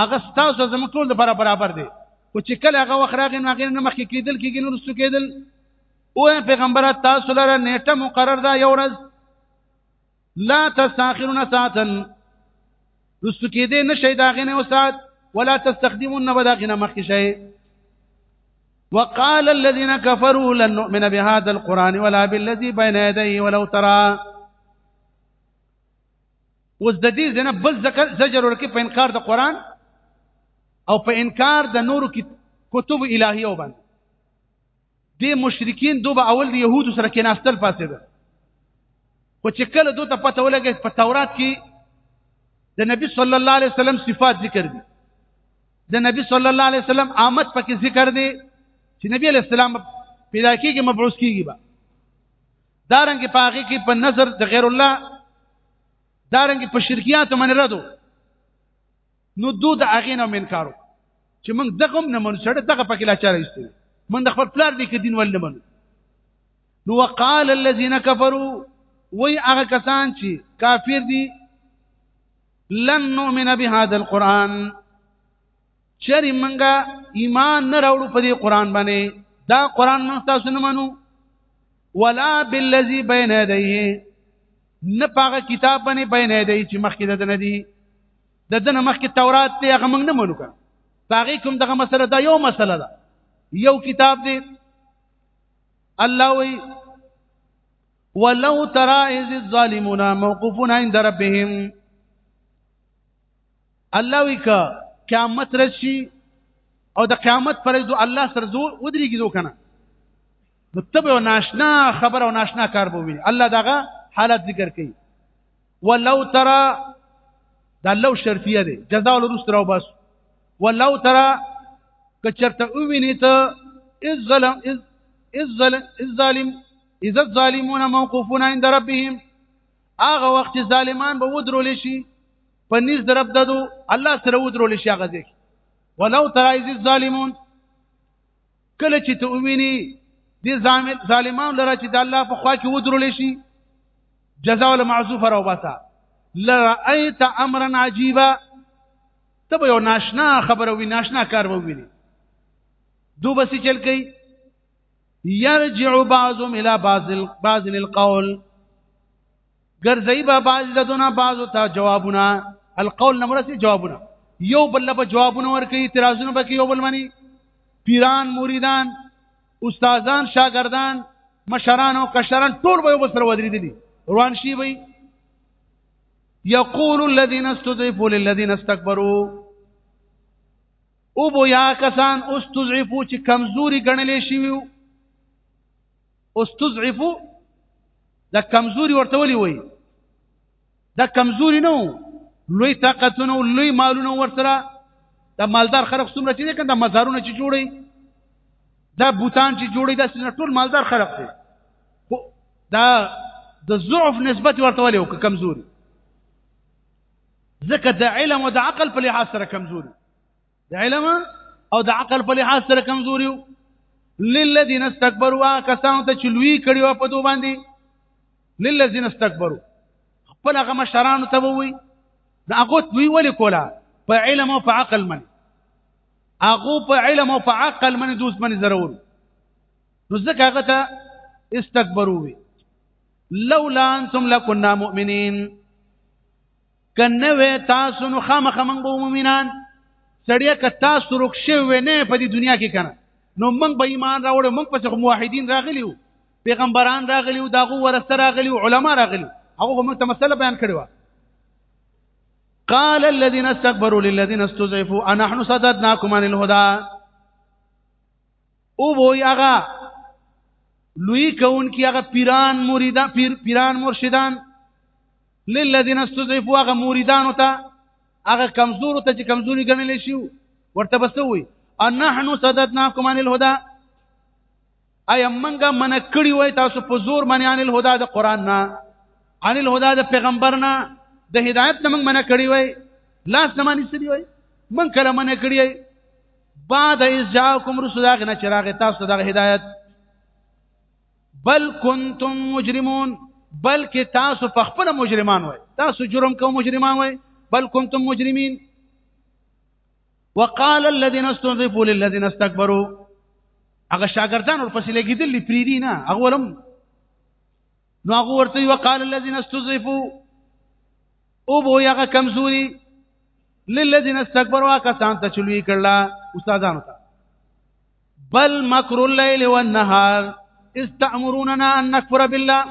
هغه ستاسو زموږ ټول لپاره برابر دی او چې کله هغه وخت راغی نو هغه نه مخکې کېدل کېږي نو رسو کېدل او پیغمبره تاسو لپاره نیټه مقرر ده یو ورځ لا تستاخرون ساعتا رسو کېدې نشي دا غنه او ساعت ولا تستخدمون بدا غنه مخکې شي وقال الذين كفروا لن نؤمن بهذا القران ولا بالذي بين يديه ولو ترى اوس د دې زنه بل ذکر زجر ورکی په انکار د قران او په انکار د نورو کتب الهیو باندې د مشرکین دوه اول د يهودو سره کې ناستل پاتې ده خو چې کله دوی ته پته ولګي په تورات کې د نبی صلی الله علیه وسلم صفات ذکر دي د نبی صلی الله علیه وسلم آمد پکې ذکر دي چې نبی علیہ السلام پیدا کیږي مبعوث کیږي با دارنګ په هغه کې په نظر د غیر الله دارنګ په شرکیات من ردو نو دو د هغه نه منکارو چې موږ دغه نه مونږ سره دغه پکې لا چاره ایستو موږ د خپل پلار دې کې دین ول نه منو نو وقال الذين كفروا وای هغه کسان چې کافر دي لن نؤمن بهذا القران چری منګه ایمان نه راوړو په دې قران باندې دا قران موږ تاسو نه منو ولا بالذي بين يديه نه پاغه کتاب باندې بین دی چې مخکې د دنه دی د دنه مخکې تورات دی هغه موږ نه منو کړ پاغه کوم دغه مسله دا یو مسله ده یو کتاب دی الله وی ولو ترى اذ الظالمون موقوفون عند ربهم الله وی که قیامت راشي او د قیامت پر ورځ الله سره زو ودرېږي زو کنه نو تبه ناشنا خبر او ناشنا کار به وي الله دغه حالت ذکر کوي ولو ترى دا لو شرطیه ده جزاء الرست راو بس ولو ترى کچرته ویني ته اذ ظلم اذ اذ ظلم اذ ظالم اذا الظالمون موقوفون عند ربهم هغه وخت ظالمان به ودرول شي په نس درب ددو الله سره ودرول شي هغه ځکه ولو ترایز الظالمون کله چې ته وویني د ظالمان لره چې د الله په خوا کې ودرول شي جزاء المعذوف راو باسا لرأيت امرا عجيبا ته به یو ناشنا خبره وي ناشنا کار به ویني دو بس چل کوي يرجع بعضهم الى بعض بعض القول ګرځي به باز لدونه بازو ته جوابونه القول نمرسي جوابونه یو بل له جوابونه ورکي اعتراضونه به یو بل مني پیران مریدان استادان شاګردان مشران او کشران ټول به یو بل سره ودرېدلي روان شي وي یقول الذين استضعفوا للذين استكبروا او بو یا کسان استضعفوا چې کمزوري ګڼلې شي استضعفو دا کمزوري ورته ولي وي دا کمزوري نو لوی طاقتونه لوی مالونه ورسره دا مالدار خلک څومره چې کنه دا مزارونه چې جوړي دا بوتان چې جوړي دا څنګه ټول مالدار خلک دي دا د ضعف نسبت ورته ولي او کمزوري ځکه د علم او د عقل په لحاظ سره کمزوري د علم او د عقل په لحاظ سره کمزوري للذین استكبروا کسانو ته چلوي کړي په دوه باندې للذین استكبروا خپل هغه مشرانو ته ووي دا هغه دوی ولې کولا په علم او په عقل من هغه په علم او په عقل من دوس من ضرور نو ځکه هغه ته استكبروا لولا انتم لكنا مؤمنين کنه وې تاسو نو خامخ من بو مؤمنان سړیا که تاسو رخصه و نه په دې دنیا کې کنه نو موږ به ایمان راوړو موږ پس موحدین راغلیو پیغمبران راغلیو داغو ورسره راغلیو علما راغلیو هغه موږ ته مسله بیان کړو قال الذين استكبروا للذين استضعفوا انحن صددناكم عن الهدى او وای هغه لوی کون کی هغه پیران مریدان پیر پیران مرشدان للذین استضعفوا هغه موریدانو ته هغه کمزورو ته چې کمزوري ګڼل شي ورته بسوي ان نحنو صددناکم عن الهدى ایا منګه من کړی وای تاسو په زور باندې عن الهدى د قران نه عن الهدى د پیغمبر نه د هدایت نه من کړی وای لاس نه مانی سړي وای من کله من کړی وای بعد از جاءکم رسول هغه نه چراغ تاسو د هدایت بل کنتم مجرمون بلکې تاسو په خپل مجرمان وای تاسو جرم کوم مجرمان وای بل کنتم مجرمین وقال الذين استضعفوا للذين استكبروا هغه شاګردان ورپسې لګیدل پریری نه هغه ولم نو هغه ورته وقال الذين استضعفوا او بو یغه کمزوري للذين استكبروا کسان ته چلوي کړلا استادانو ته بل مکر الليل والنهار استامروننا ان نكفر بالله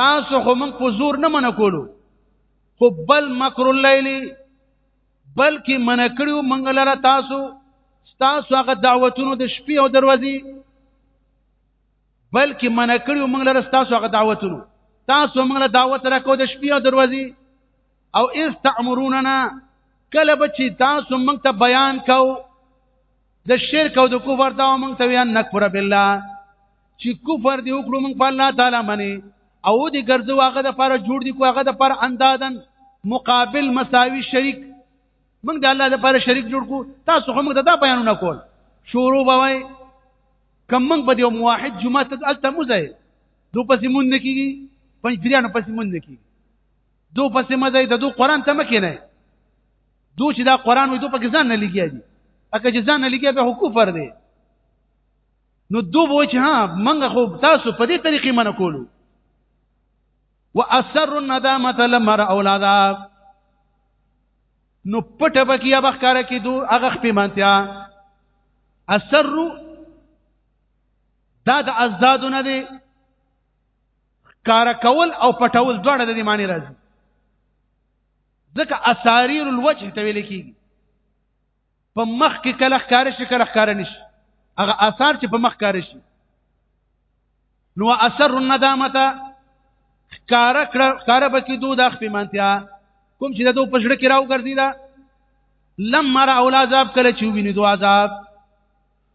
تاسو خو موږ په زور نه منه کولو خو بل مکر الليل بلکې منه کړیو موږ لره تاسو تاسو هغه دعوتونو د شپې او دروازې بلکې منه کړیو موږ لره تاسو هغه دعوتونو تاسو موږ له دعوت راکو د شپې او دروازې او اس تعمروننا کله به چې تاسو موږ ته بیان کو د شرک او د کفر دا موږ ته ویان نکفر بالله چې کفر دی وکړو موږ په الله تعالی باندې او دې ګرځو هغه د پر جوړ دی کو هغه د پر اندادن مقابل مساوي شریک موږ د الله د پر شریک جوړ کو تاسو هم دا, دا بیانونه کول شروع بوي کم موږ به یو واحد جمعه ته الته مو ځای دوه پسې مونږ کیږي پنځ دریانو پسې مونږ کیږي دو پسې مزه د دو قران ته مکه نه دو چې دا قران وي دو پکې ځان نه لګیا دي اګه چې ځان نه لګیا به کفر دی نو دو وو چې ها منګه خو تاسو په دې طریقې من کولو واسر الندامه لما را اولادا نو پټه بکیا بخکار کې دو هغه خپې مانتیا اسر دا د ازدادونه دي کار کول او پټول دواړه د دې معنی راځي ځکه اساریر الوجه ته ویل کیږي په مخ کې کله ښکار شي کله ښکار نشي هغه آثار چې په مخ کار شي نو اثر الندامه ښکار کړ ښکار بکې دوه د خپمانتیا کوم چې د دوه پښړه کې راو ګرځي دا لم مرا اولاد عذاب کله چې ویني دوه عذاب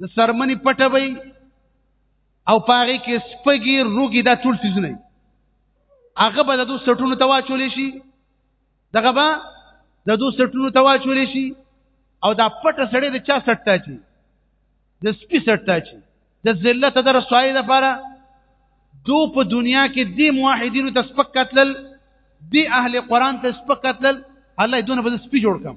د سرمنی پټه وي او پاره کې سپګي روګي دا ټول سيزونه هغه به د دوه سټونو ته واچول شي دغه به د دوه سټونو ته واچول شي او دا پټه سړې د چا سټه چی د سپي سټه چی د ذلت د رسوایی لپاره دو په دنیا کې دی موحدینو ته سپک قتل دی اهل قران ته سپک قتل الله دونه به سپي جوړ کړم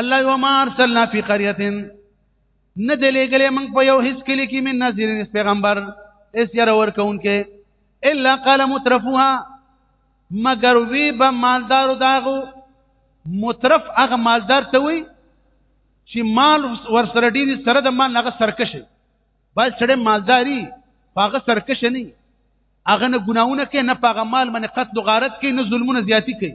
الله یو ما ارسلنا فی قريه نه دلېګلې موږ په یو هیڅ کلی کې من نذیر اس پیغمبر اس ير ور کون کې الا قال مترفوها مگر وی به مالدار داغو مترف هغه مالدار ته وی چې مال ور سره ډیر سره د مال هغه سرکش بل سره مالداری هغه سرکش نه هغه نه ګناونه کوي نه هغه مال باندې قتل غارت کوي نه ظلمونه زیاتی کوي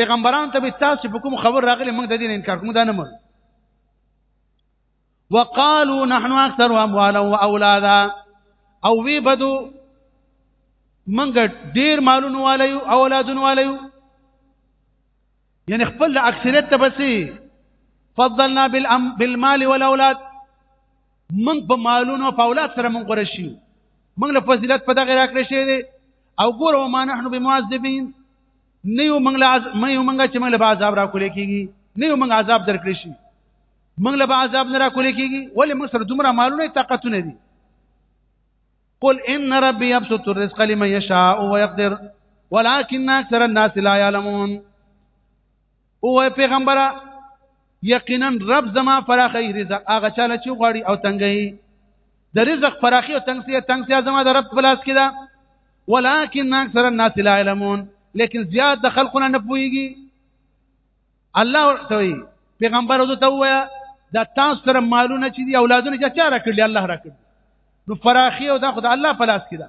پیغمبران ته به تاسو په کوم خبر راغلی موږ د دې انکار کوم دا نه مر وقالو نحن اکثر اموالا واولادا او وی بدو منګ ډیر مالونه والایو اولادونه والایو یعنی خپل اکثریت ته بسې فضلنا بالام بالمال والاولاد من په مالونو په اولاد سره من غره شي من له فضیلت په دغه راکړې شي او ګوره ما نحنو بمعذبین نه یو موږ له مې یو موږ چې موږ له عذاب را کولې کیږي نه یو موږ عذاب درکړي شي موږ له عذاب نه را کولې کیږي ولې موږ سره دومره مالونه طاقتونه دي قل ان ربي يبسط الرزق لمن يشاء ويقدر ولكن اكثر الناس لا يعلمون او پیغمبره یقینا رب زما فراخی رزق هغه چاله چې غواړي او تنګي د رزق فراخی او تنګسي تنګسي زما د رب بلاس کړه ولكن اکثر الناس لا علمون لیکن زیات د خلقونه نه پويږي الله ورته پیغمبر وځه ته وایا دا تاسو سره مالونه چې دي اولادونه چې چا راکړي الله راکړي نو فراخي او دا خدای الله پلاس کړه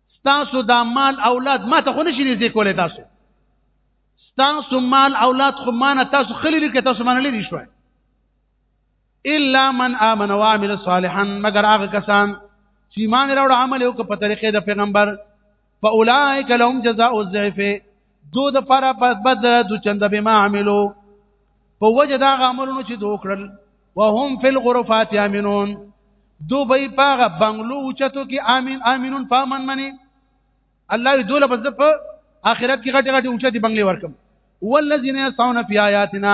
تاسو دا مال اولاد ما ته خو نشي نږدې کولای تاسو تاسو مال اولاد خو ما نه تاسو خلی لري تاسو ما نه لري شوي الا من امن وعمل صالحا مگر هغه کسان چې ایمان راوړ عمل وکړ په طریقې د پیغمبر فاولائک لهم جزاء الضعف دو د پر بدل د چند به ما عملو په وجه دا عملونو چې دوه کړل وهم فی الغرفات امنون دو به پاغه بنگلو اوچتو کې امین امینون پامن منی الله دې دوله بس په آخرت کې غټي غټي اوچتي بنگلې ورکم والذین یسعون فی آیاتنا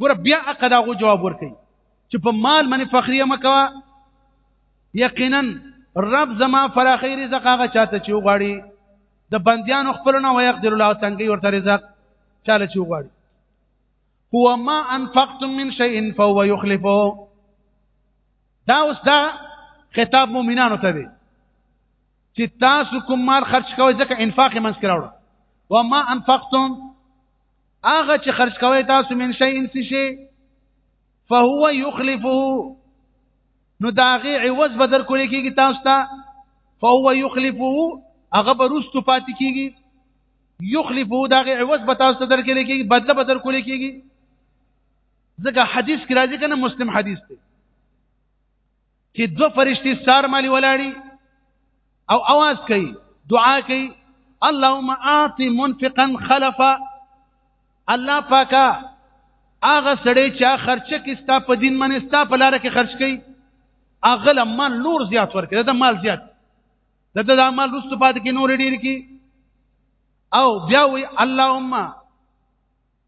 ګور بیا اقداغو جواب ورکړي چې په مال باندې فخریه مکوا یقینا رب زما فراخی رزق هغه چاته چې وغواړي د بندیانو خپلونه ويقدر الله تنګي ورته رزق چاله چې وغواړي هو ما انفقتم من شيء فهو يخلفه دا اوس دا خطاب مؤمنانو ته دی چې تاسو کوم مال خرج کوئ ځکه انفاق یې منځ کې راوړه وما انفقتم هغه چې خرج کوي تاسو من شي ان شي فهو يخلفه نو داغه عوض بدر کولې کېږي تاسو ته فهو يخلفه هغه برستو پاتې کېږي يخلفه داغه عوض به تاسو ته در کېږي کېږي بدله بدر کولې کېږي ځکه حدیث کې راځي کنه مسلم حدیث دی چې دو فرشتي سار مالي ولاړي او आवाज کوي دعا کوي اللهم اعط منفقا خلفا الله پاکا هغه سړی چې خرچه کې ستا په دین باندې ستا په لار کې خرج کوي هغه لمن نور زیات ورکړي دا مال زیات دا د مال رسو پات کې نور ډیر کی او بیا وی اللهم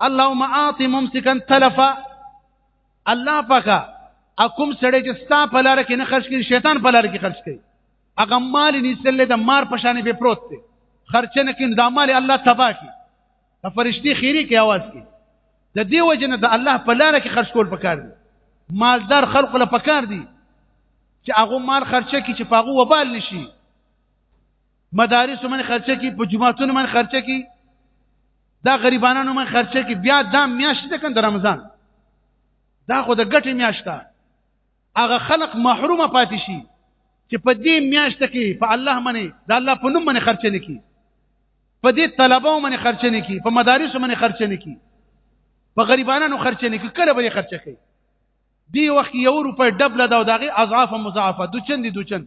اللهم اعط ممسكا تلفا الله پاکه اكم سړی چې ستا په لار کې نه خرج کړي شیطان په لار کې خرج کړي هغه مال نیسل د مار په شان به پروت دی خرچ نه کین دا مال الله تبا کی د فرشتي خیری کې आवाज کی د دې وجنه د الله په لار کې خرج کول پکار دي مالدار خلق له پکار دي چې هغه مال خرچه کی چې پاغو وبال نشي مدارس من خرچه کی په جمعاتون من خرچه کی دا غریبانو من خرچه کی بیا دا میاشت ده کند رمضان دا خو د ګټې میاشت ده هغه خلق محرومه پاتې شي چې په دې میاشت کې په الله باندې د الله په نوم باندې خرچه نه کی په دې طلبو باندې خرچه نه کی په مدارس باندې خرچه نه کی په غریبانو خرچه نه کی کله به خرچه کوي دی وخت یو روپۍ ډبل دا دغه اضعاف مضاعفه دوچن دي دوچن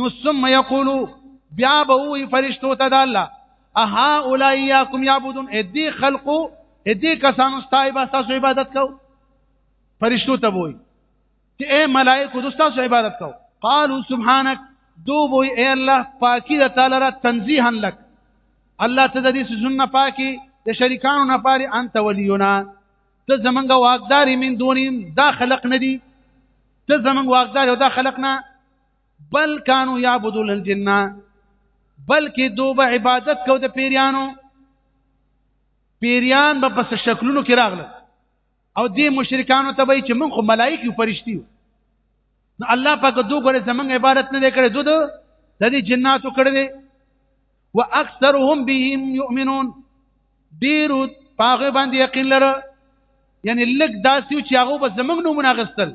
نو ثم یقول بیا به وی فرشتو ته د الله اها اولایاکم یعبدون ادي خلقو ادي کسانو ستای به تاسو عبادت کو فرشتو ته وی چې اے ملائکه د تاسو عبادت کو قالوا سبحانك دو وی اے الله پاکی د تعالی را تنزیها لك الله ته د دې سونه پاکي د شریکانو نه پاري انت وليونا ته زمونږ واقداري من دونیم دا خلق ندي ته زمونږ واقداري او دا خلق نه بل کانو یعبدون الجنه بلکې دوبه عبادت کو د پیریانو پیریان به پس شکلونو کې راغله او دې مشرکانو ته وایي چې موږ خو ملائک یو فرشتي یو نو الله پاک دوه غره زمنګ عبادت نه کړي دوه د دې جناتو کړي دي واکثرهم بهم يؤمنون ډیر پاغه باندې یقین لره یعنی لګ داسې چې هغه به زمنګ نو مناغستل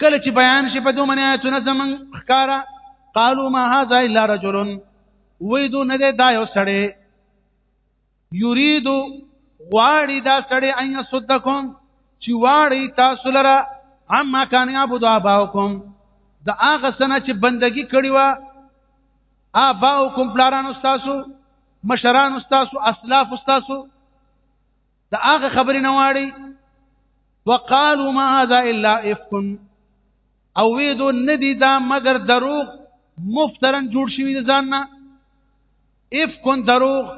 کله چې بیان شي په دوه منه آیتونه زمون ښکارا قالو ما هاذا الا رجل وې دو نه دا یو سړی یرید غواړي دا سړی ان صدکم چې واړی تاسو لره اما کان یعبد اباؤکم دا هغه سنه چې بندگی کړی و اباؤکم پلاران استاسو مشران استاسو اسلاف استاسو دا هغه خبرې نه واړي وقالو ما هذا الا افك او وی دو ندی دا مگر دروغ مفترن جوړ شوی ځان نه افك دروغ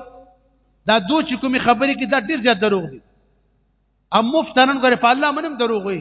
دا دو چې کومې خبرې کې دا ډیر زیات دروغ دي ام مفترن غره په الله منم دروغ وي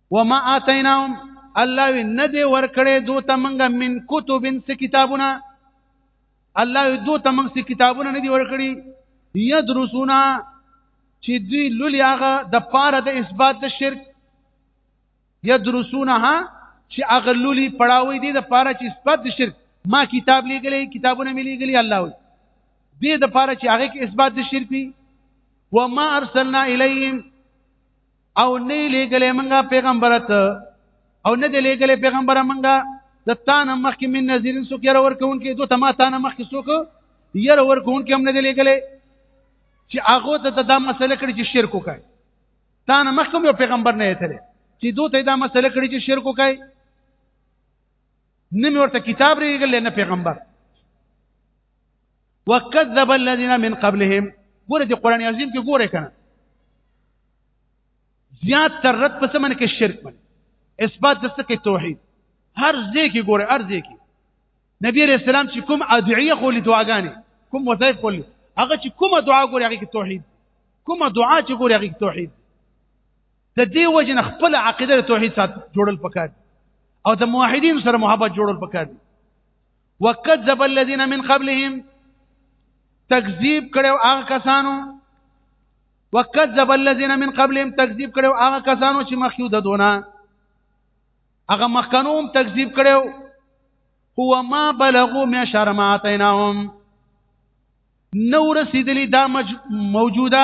وما اتیناهم الله وی نه دی ورکړې دوی ته منګه من کتب انس کتابونه الله وی دوی ته منګه کتابونه نه دی ورکړي یدرسونا چې دوی لولي هغه د پاره د اثبات د شرک یدرسونها چې هغه لولي پړاوي دي د پاره چې اثبات د شرک ما کتاب لګلې کتابونه مې لګلې الله وی دې د پاره چې هغه کې اثبات د شرک وي وما ارسلنا الیهم او نه لګلې منګه پیغمبر ته او نه دې لګلې پیغمبر منګه د تان مخکې من نذیرین سو کېره ورکون کې دوه ما تان مخکې سو کو یره ورکون کې هم نه دې لګلې چې هغه ته د دا مسله کړی چې شرک وکړي تان مخکې یو پیغمبر نه اتلې چې دوی ته دا مسله کړی چې شرک وکړي نه ورته کتاب ریګل نه پیغمبر وکذب الذين من قبلهم ګوره د قران عظیم کې ګوره کنه زیات تر رد په سمن کې شرک من اثبات د څه کې توحید هر ځای کې ګوره هر ځای کې نبی رسول سلام چې کوم ادعیه خو لدعاګانې کوم وظایف خو هغه چې کومه دعا ګوره هغه کې توحید کومه دعا چې ګوره هغه کې توحید د دې وجه نه خپل عقیده توحید سات جوړل پکار او د موحدین سره محبت جوړل پکار دي وکذب الذين من قبلهم تکذیب کړو هغه کسانو وکذب الذين من قبلهم تکذیب کړو هغه کسانو چې مخکې د دونه هغه مخکنوم تکذیب کړو هو ما بلغو ما شرماتیناهم نو رسیدلی دا موجوده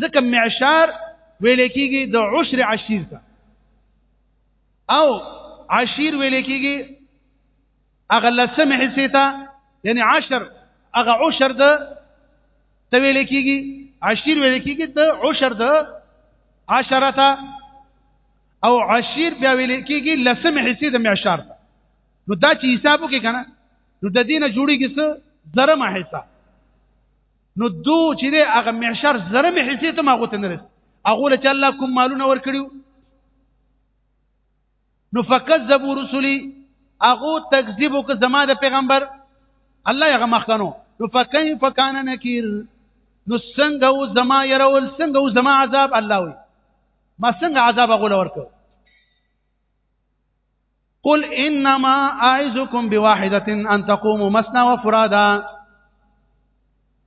ځکه معشار ویل کېږي د عشر عشیر ته او عشیر ویل کېږي هغه لسمه حصه ته یعنی عشر هغه عشر د ته ویل کېږي عشیر ویل کېږي د عشر د عشره ته او عشیر بیا ویل کېږي لسمه حصه د معشار ته نو دا چې حساب وکړي کنه نو د دینه جوړیږي څه زرمه حصہ نو دو چې دی هغه معشر زره مې حصې ته ما غوته نه رس هغه له چې الله کوم مالونه ور کړیو نو فکذبوا رسلي هغه تکذیب وک زما د پیغمبر الله هغه مخکنو نو فکیف کان نکیر نو څنګه و زما يرول څنګه و زما عذاب الله وي ما څنګه عذاب غول ورکو قل انما اعذكم بواحده ان تقوموا مثنى وفرادا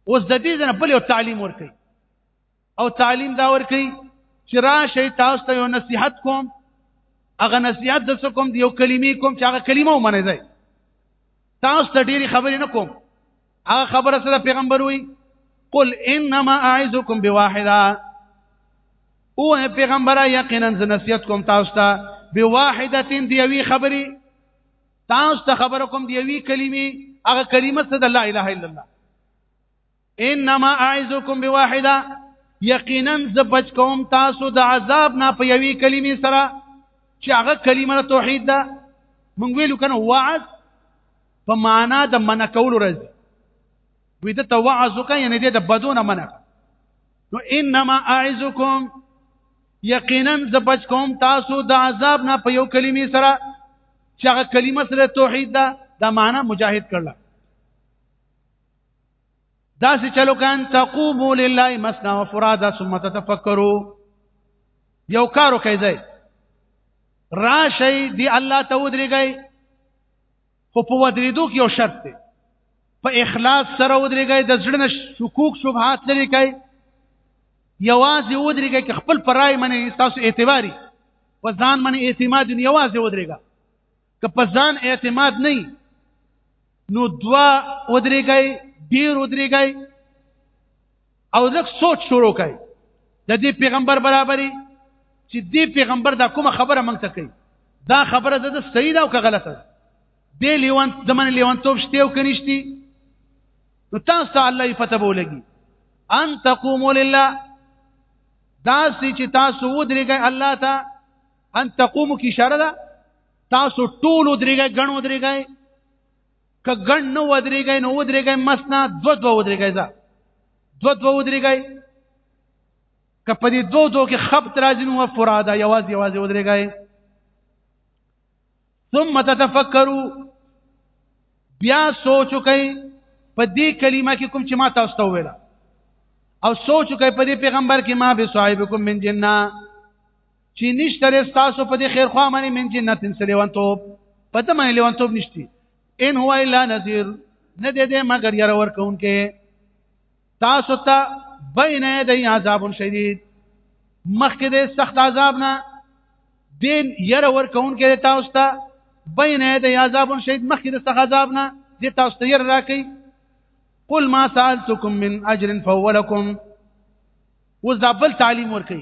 اوس د دې نه بل یو تعلیم ورکي او تعلیم دا ورکي چې راشي تاسو ته یو نصيحت کوم هغه نصيحت د څه کوم دی یو کلمې کوم چې هغه کلمه ومنه ځای تاسو ته ډېری خبرې نه کوم هغه خبره سره پیغمبر وی قل انما اعذكم بواحده او پیغمبره یقینا ز نصیحت کوم تاسو ته بواحده دی وی خبري تاسو ته خبر کوم دی وی کلمه هغه کلمه څه د لا اله الا الله انما اعذكم بواحده یقینا ز بچ کوم تاسو د عذاب نه په یوې کلمې سره چې هغه کلمه توحید ده مونږ ویلو کنه وعد په معنا د منع کولو راځي وی د توعظ کوي یعنی د بدون منع نو انما اعذکم یقینا زبچ کوم تاسو د عذاب نه په یو کلمې سره چې هغه کلمه سره توحید ده دا معنا مجاهد کړل دا چې چلو کان تقوموا لله مثنا وفرادا ثم تتفکروا یو کارو کوي راشه دی الله ته ودرېږي خو په ودرېدو کې یو شرط دی په اخلاص سره ودرېږئ د زړه نه شکوک شبهات لري کوي یوازې ودرېږئ که خپل پرای منې تاسو اعتباري په ځان باندې اعتماد نه یوازې ودرېږه که په ځان اعتماد نه نو دوا ودرېږئ ډېر ودرېږئ او لږ سوچ شروع کړئ د دې پیغمبر برابرۍ چې دې پیغمبر دا کومه خبره مونږ ته کوي دا خبره د صحیح ده او که غلطه ده دې لیوان د من لیوان توب شته او کنيشتي نو تاسو ته الله یې پته بولګي ان تقوموا لله دا چې تاسو ودرېږئ الله ته ان تقوموا کی اشاره ده تاسو ټول ودرېږئ غنو ودرېږئ که ګڼ نه ودرېږئ نو ودرېږئ مسنا دو دو ودرېږئ ځه دو دو ودرېږئ که په دې دو دو کې خبت راځي نو فرادا یوازې یوازې ودرېږئ ثم تتفکروا بیا سوچ وکئ په دې کلمه کې کوم چې ما تاسو ته وویل او سوچ وکئ په دې پیغمبر کې ما به صاحبکم من جننه چې نشته لري تاسو په دې خیر خوا باندې من جنت انسلیوان توپ پته مې لیوان توپ نشتی ان هو الا نذیر نه دې دې مگر ير ور کوونکې تاسو ته بین یدی عذاب شدید مخکې دې سخت عذاب نه دین ير ور کوونکې تاسو ته بین یدی عذاب شدید مخکې دې سخت عذاب نه دې تاسو ته ير راکې قل ما سالتکم من اجر فهو لكم وذبل تعلیم ورکې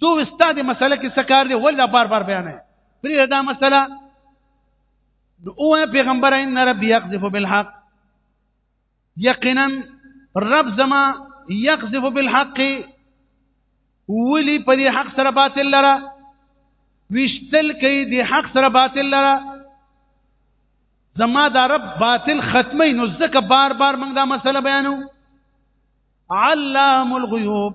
دو استاد مسله کې څه کار دی ولا بار بار بیان پرې دا مسله نو او پیغمبر ان رب یقذف بالحق یقینا رب زما یقذف بالحق ولی په دې حق سره باطل لره وشتل کوي دې حق سره باطل لره زما دا رب باطل ختمي نو ځکه بار بار موږ دا مسله بیانو علام الغیوب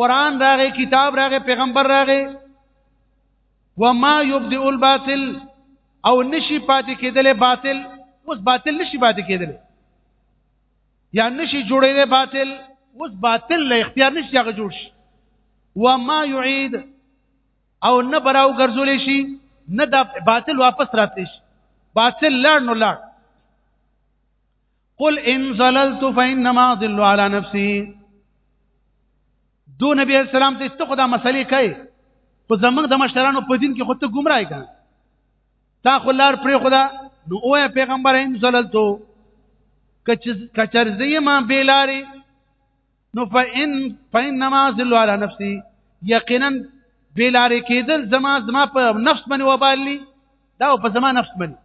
قران راغې کتاب راغې پیغمبر راغې وما يبدئ الباطل او نشي پاتې کېدل باطل اوس باطل نشي پاتې کېدل یا نشي جوړېدل باطل اوس باطل له اختیار نشي هغه جوړ شي وما يعيد او نه براو ګرځول شي نه د باطل واپس راتلی شي باطل لړ نو لړ قل ان زللت فانما اضل على نفسي دو نبی اسلام ته څه خدا مسلې کوي خو زمنګ د مشرانو په دین کې خو ته گمراهی کړه تا خو لار پر خدا نو او پیغمبر ان زللتو کچ کچرزی ما بیلاری نو فإن فإنما ذل على نفسي یقینا بیلاری کېدل زما زما په نفس باندې وبالي دا په زما نفس باندې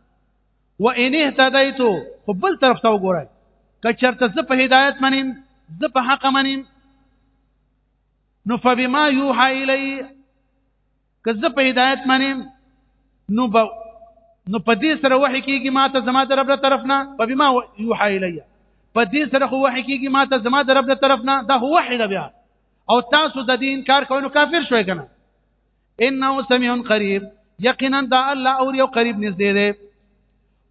و ان اهتدیتو خو بل طرف ته وګورئ که چرته زه په هدایت منیم زه په حق منیم نو فبما یوحى الی که زه په هدایت منیم نو به نو په دې سره وحی کیږي ماته زما د رب له طرف نه فبما یوحى الی په دې سره خو وحی کیږي ماته زما د رب له طرف نه دا هو وحی ده بیا او تاسو د دې انکار کوئ نو کافر شوي کنه انه سميع قريب یقینا دا الله اور یو قریب نږدې دی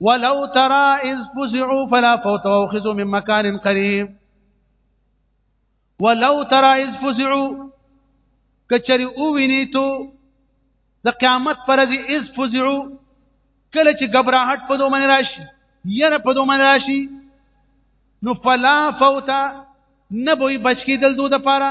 ولو ترى اذ فزعوا فلا فوت واخذوا من مكان قريب ولو ترى اذ فزعوا کچری او ویني تو د قیامت پر دې اذ فزعوا کله چې غبرهټ په دوه من راشي یره په دوه من راشي نو فلا فوت نه بوي بچ کېدل دوه لپاره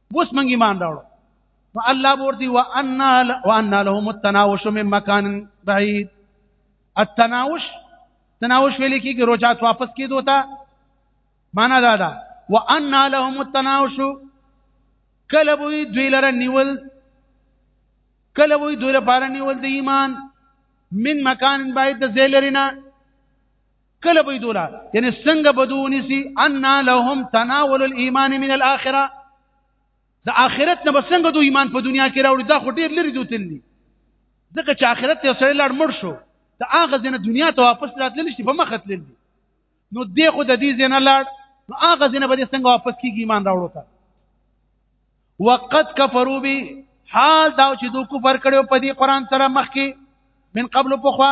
اوس موږ ایمان راوړو نو الله ورته وان وان لهم التناوش من مکان بعید التناوش تناوش ویل کیږي روجات واپس کیدو ته معنا دا ده وان لهم التناوش کله وی دوی لره نیول کله وی دوی لپاره نیول د ایمان من مکان بعید د زیلرینا کله به دولا یعنی څنګه بدونی سي ان لهم تناول الايمان من الاخره د آخرت نه بسنګ دو ایمان په دنیا کې راوړي دا خو ډیر لري دوتل دي ځکه چې آخرت یو سړی لړ مړ شو دا هغه ځنه دنیا ته واپس راتلل شي په مخه تلل دي نو دی خو د دې ځنه لړ نو هغه ځنه به څنګه واپس کیږي ایمان راوړو ته وقد كفروا به حال دا چې دوی کفر کړو په دې قران سره مخکې من قبل پخوا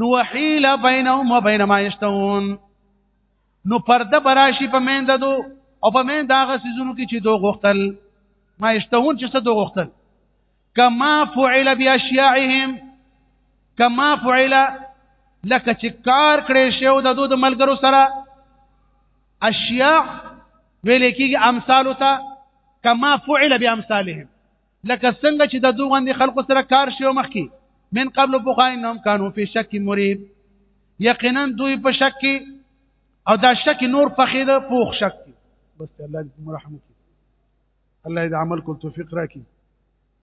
نو وحیل بینهم وبین ما یشتون نو پرده براشي په مین ددو او په مین داغه سيزونو کې چې دوه غختل ما یشتون چې څه دوه غختل کما فعل باشیاعهم کما فعل لکه چې کار کړی شو د دوه ملګرو سره اشیاء ویل کېږي امثال ته کما فعل بامثالهم لکه څنګه چې د دوه غندي خلکو سره کار شو مخکي من قبل بخای نوم کانو په شک مریب یقینا دوی په شک کې او دا شک نور پخې ده پوخ شک بس الله دې رحم وکړي الله دې عمل کول توفیق راکړي